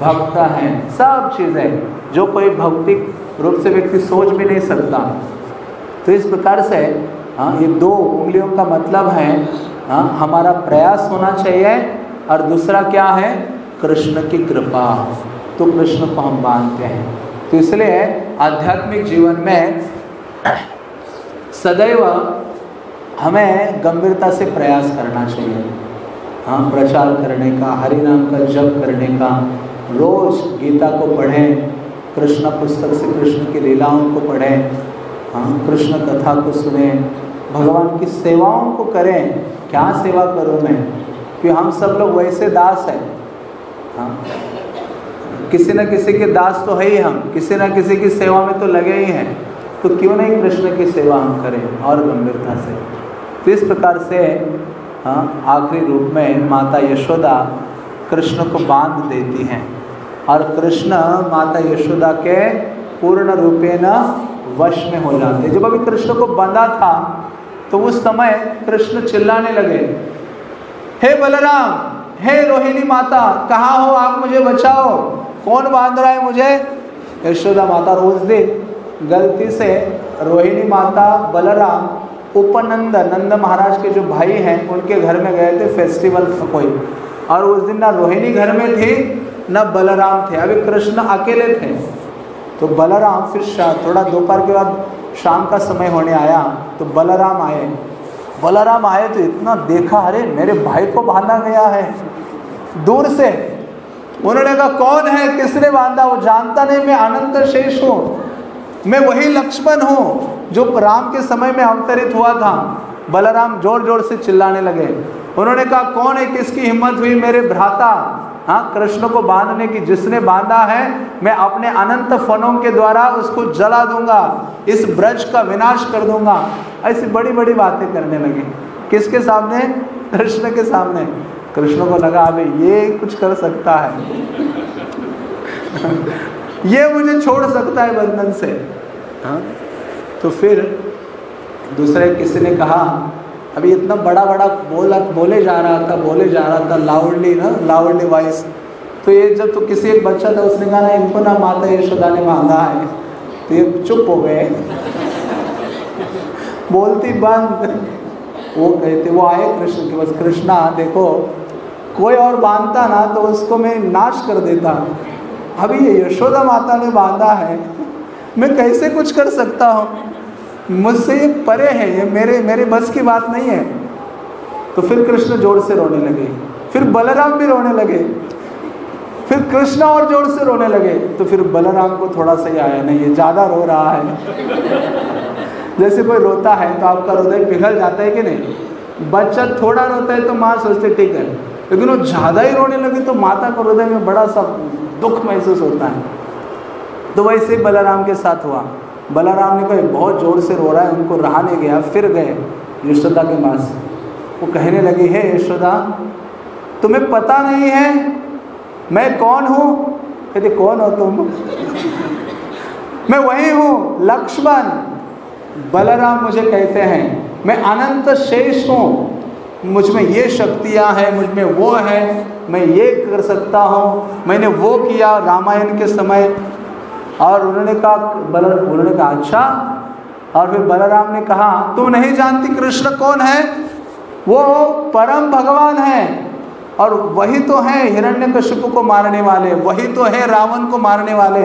भक्त हैं सब चीज़ें जो कोई भौतिक रूप से व्यक्ति सोच भी नहीं सकता। तो इस प्रकार से हाँ ये दो उंगलियों का मतलब है हाँ हमारा प्रयास होना चाहिए और दूसरा क्या है? कृष्ण की कृपा। तो कृष्ण को हम मानते हैं। तो इसलिए आध्यात्मिक जीवन में सदैव हमें गंभीरता से प्रयास करना चाहिए। हाँ प्रचार करने का हरि नाम का जप करने का, रोज गीता को पढ़ें, कृष्ण पुस्तक से कृष्ण की लीलाओं को पढ़ें हाँ कृष्ण कथा को सुने, भगवान की सेवाओं को करें। क्या सेवा करूँ मैं? कि हम सब लोग वैसे दास हैं। हाँ किसी न किसी के दास तो है ही हम, किसी न किसी की सेवा में तो लगे ही हैं। तो क्यों नहीं कृष्ण की सेवा हम करें और गंभीरता से? तो इस प्रकार से हाँ आखिरी रूप में माता यशोदा कृष्ण को बाँध देती हैं। और कृष्ण माता यशोदा के पूर्ण रूपे न वश में हो जाते जब अभी कृष्ण को बंधा था तो उस समय कृष्ण चिल्लाने लगे, हे बलराम, हे रोहिणी माता, कहाँ हो? आप मुझे बचाओ। कौन बाँध रहा है मुझे? यशोदा माता रोज दिन गलती से रोहिणी माता बलराम, उपनंद, नंद महाराज के जो भाई हैं, उनके घर में गए थे फेस्टिवल कोई। और उस दिन ना रोहिणी घर में थी, न बलराम थे। अभी कृष्ण अकेले थे। तो बलराम फिर थोड़ा दोपहर के बाद शाम का समय होने आया तो बलराम आए। बलराम आए तो इतना देखा, अरे, मेरे भाई को बांधा गया है। दूर से उन्होंने कहा, कौन है? किसने बांधा? वो जानता नहीं, मैं अनंत शेष हूँ। मैं वही लक्ष्मण हूँ जो राम के समय में अवतरित हुआ था। बलराम ज़ोर ज़ोर से चिल्लाने लगे। उन्होंने कहा, कौन है? किसकी हिम्मत हुई? मेरे भ्राता। हाँ कृष्ण को बांधने की जिसने बांधा है, मैं अपने अनंत फनों के द्वारा उसको जला दूँगा। इस ब्रज का विनाश कर दूँगा। ऐसी बड़ी बड़ी बातें करने लगे। किसके सामने? कृष्ण के सामने। कृष्ण को लगा अभी ये कुछ कर सकता है। [laughs] ये मुझे छोड़ सकता है बंधन से। हाँ? तो फिर दूसरे किसी ने कहा, अभी इतना बड़ा बड़ा बोला, बोले जा रहा था, बोले जा रहा था, लाउडली ना, लाउडली वॉइस तो ये जब तो किसी एक बच्चा था, उसने कहा, ना, इनको ना माता यशोदा ने मांगा है। तो ये चुप हो गए। [laughs] बोलती बंद। वो कहते, वो आए कृष्ण के बस कृष्णा, देखो कोई और बांधता ना तो उसको मैं नाश कर देता। अभी ये यशोदा माता ने बांधा है, मैं कैसे कुछ कर सकता हूँ? मुझसे ये परे है, ये मेरे मेरे बस की बात नहीं है। तो फिर कृष्ण ज़ोर से रोने लगे, फिर बलराम भी रोने लगे, फिर कृष्ण और ज़ोर से रोने लगे तो फिर बलराम को थोड़ा सा ही आया, नहीं, ये ज़्यादा रो रहा है। जैसे कोई रोता है तो आपका हृदय पिघल जाता है कि नहीं? बच्चा थोड़ा रोता है तो माँ सोचते, ठीक है लेकिन वो ज़्यादा ही रोने लगे तो माता को हृदय में बड़ा सा दुख महसूस होता है। तो वैसे ही बलाराम के साथ हुआ। बलाराम ने कहा बहुत ज़ोर से रो रहा है, उनको रहा नहीं गया, फिर गए यशोदा के पास। वो कहने लगी, है यशोदा, तुम्हें पता नहीं है मैं कौन हूँ? कहते, कौन हो तुम? [laughs] मैं वही हूँ, लक्ष्मण। बलराम मुझे कहते हैं, मैं अनंत शेष हूँ मुझमें ये शक्तियाँ हैं, मुझमें वो है, मैं ये कर सकता हूँ। मैंने वो किया रामायण के समय। और उन्होंने कहा, बल, उन्होंने कहा अच्छा। और फिर बलराम ने कहा, तुम नहीं जानती कृष्ण कौन है? वो परम भगवान है। और वही तो है हिरण्य कश्यप को मारने वाले, वही तो है रावण को मारने वाले।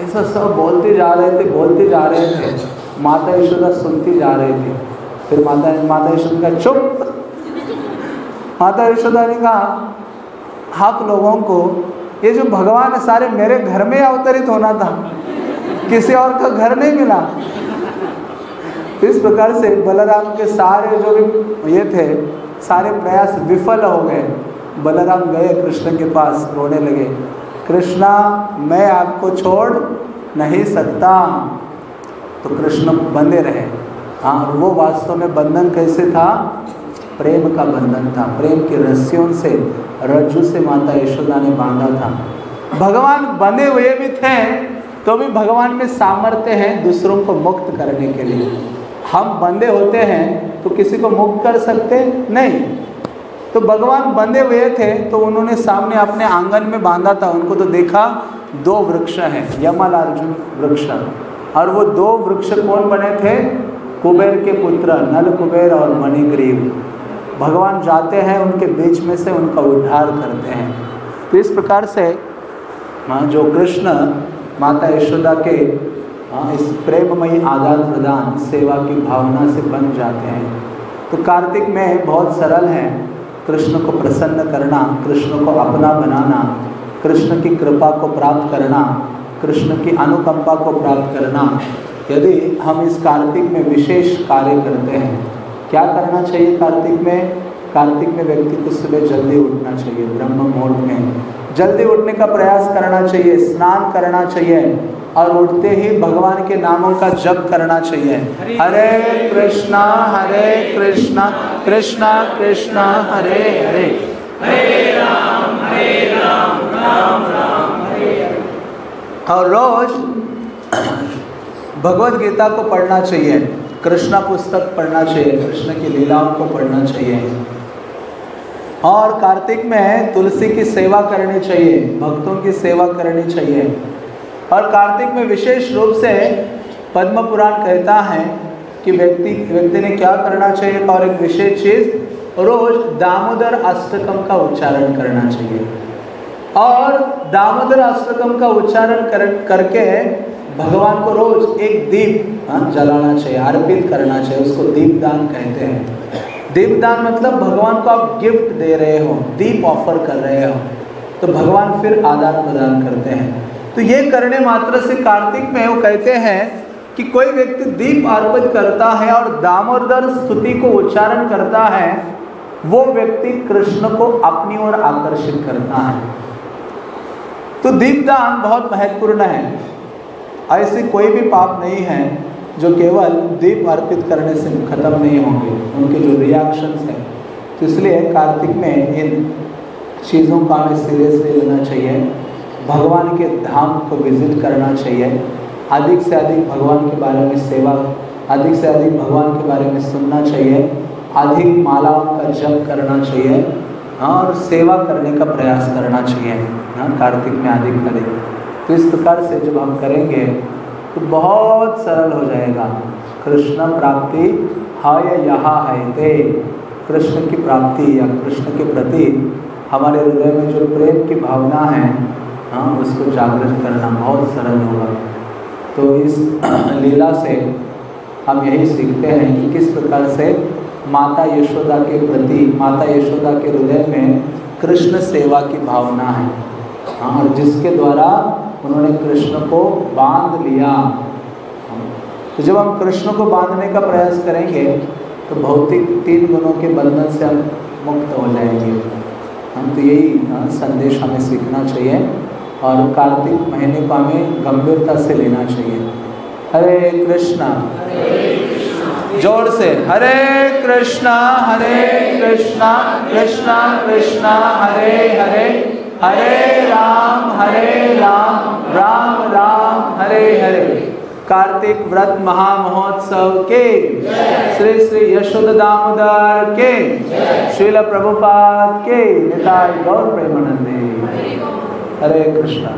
ऐसा सब बोलते जा रहे थे, बोलते जा रहे थे। माता यशोदा सुनती जा रही थी। फिर माता माता यशोदा का चुप। माता यशोदा ने कहा आप लोगों को, ये जो भगवान है, सारे मेरे घर में अवतरित होना था। किसी और का घर नहीं मिला। इस प्रकार से बलराम के सारे जो भी ये थे, सारे प्रयास विफल हो गए। बलराम गए कृष्ण के पास, रोने लगे। कृष्णा, मैं आपको छोड़ नहीं सकता। तो कृष्ण बंधे रहे। हाँ वो वास्तव में बंधन कैसे था? प्रेम का बंधन था। प्रेम की रस्सियों से, रज्जु से माता यशोदा ने बांधा था। भगवान बंधे हुए भी थे तो भी भगवान में सामर्थ्य है दूसरों को मुक्त करने के लिए। हम बंधे होते हैं तो किसी को मुक्त कर सकते? नहीं। तो भगवान बंधे हुए थे तो उन्होंने सामने अपने आँगन में बांधा था। उनको तो देखा, दो वृक्ष हैं यमल अर्जुन वृक्ष। और वो दो वृक्ष कौन बने थे? कुबेर के पुत्र नल कुबेर और मणिग्रीव। भगवान जाते हैं उनके बीच में से उनका उद्धार करते हैं। तो इस प्रकार से हाँ, जो कृष्ण माता यशोदा के हाँ, इस प्रेममयी आदान प्रदान सेवा की भावना से बन जाते हैं। तो कार्तिक में बहुत सरल है। कृष्ण को प्रसन्न करना कृष्ण को अपना बनाना कृष्ण की कृपा को प्राप्त करना कृष्ण की अनुकंपा को प्राप्त करना। यदि हम इस कार्तिक में विशेष कार्य करते हैं क्या करना चाहिए कार्तिक में? कार्तिक में व्यक्ति को सुबह जल्दी उठना चाहिए, ब्रह्म मुहूर्त में। जल्दी उठने का प्रयास करना चाहिए, स्नान करना चाहिए, और उठते ही भगवान के नामों का जप करना चाहिए। हरे कृष्णा हरे कृष्णा कृष्णा कृष्णा, हरे हरे। हरे राम हरे राम राम राम हरे और रोज भगवत गीता को पढ़ना चाहिए। कृष्णा पुस्तक पढ़ना चाहिए कृष्ण की लीलाओं को पढ़ना चाहिए। और कार्तिक में तुलसी की सेवा करनी चाहिए भक्तों की सेवा करनी चाहिए। और कार्तिक में विशेष रूप से पद्म पुराण कहता है कि व्यक्ति व्यक्ति ने क्या करना चाहिए और एक विशेष चीज़ रोज दामोदर अष्टकम का उच्चारण करना चाहिए। और दामोदर अष्टकम का उच्चारण कर, करके भगवान को रोज एक दीप हाँ, जलाना चाहिए अर्पित करना चाहिए उसको दीप दान कहते हैं। दीप दान मतलब भगवान को आप गिफ्ट दे रहे हो दीप ऑफ़र कर रहे हो तो भगवान फिर आदान प्रदान करते हैं। तो ये करने मात्र से कार्तिक में वो कहते हैं कि कोई व्यक्ति दीप अर्पित करता है और दामोदर स्तुति को उच्चारण करता है वो व्यक्ति कृष्ण को अपनी ओर आकर्षित करता है। तो दीपदान बहुत महत्वपूर्ण है। ऐसे कोई भी पाप नहीं है जो केवल दीप अर्पित करने से खत्म नहीं होंगे। उनके जो रिएक्शंस हैं। तो इसलिए कार्तिक में इन चीज़ों का हमें सीरियसली लेना चाहिए। भगवान के धाम को विज़िट करना चाहिए। अधिक से अधिक भगवान के बारे में सेवा, अधिक से अधिक भगवान के बारे में सुनना चाहिए। अधिक मालाओं का जप करना चाहिए। हाँ और सेवा करने का प्रयास करना चाहिए। हाँ कार्तिक में अधिक अधिक तो इस प्रकार से जब हम करेंगे तो बहुत सरल हो जाएगा। कृष्ण प्राप्ति हाय यहाँ है ते कृष्ण की प्राप्ति या कृष्ण के प्रति हमारे हृदय में जो प्रेम की भावना है हाँ उसको जागृत करना बहुत सरल होगा। तो इस [clears throat] लीला से हम यही सीखते हैं कि किस प्रकार से माता यशोदा के प्रति, माता यशोदा के हृदय में कृष्ण सेवा की भावना है। हाँ और जिसके द्वारा उन्होंने कृष्ण को बाँध लिया। तो जब हम कृष्ण को बांधने का प्रयास करेंगे तो भौतिक तीन गुणों के बंधन से हम मुक्त हो जाएँगे। हम तो यही संदेश हमें सीखना चाहिए और कार्तिक महीने को हमें गंभीरता से लेना चाहिए। हरे कृष्णा। ज़ोर से, हरे कृष्णा हरे कृष्णा कृष्णा कृष्णा, हरे हरे। हरे राम हरे राम राम राम, हरे हरे। कार्तिक व्रत महामहोत्सव के श्री श्री यशोद दामोदर के श्रील प्रभुपाद के निताय गौर प्रेमानंदे। हरे कृष्णा।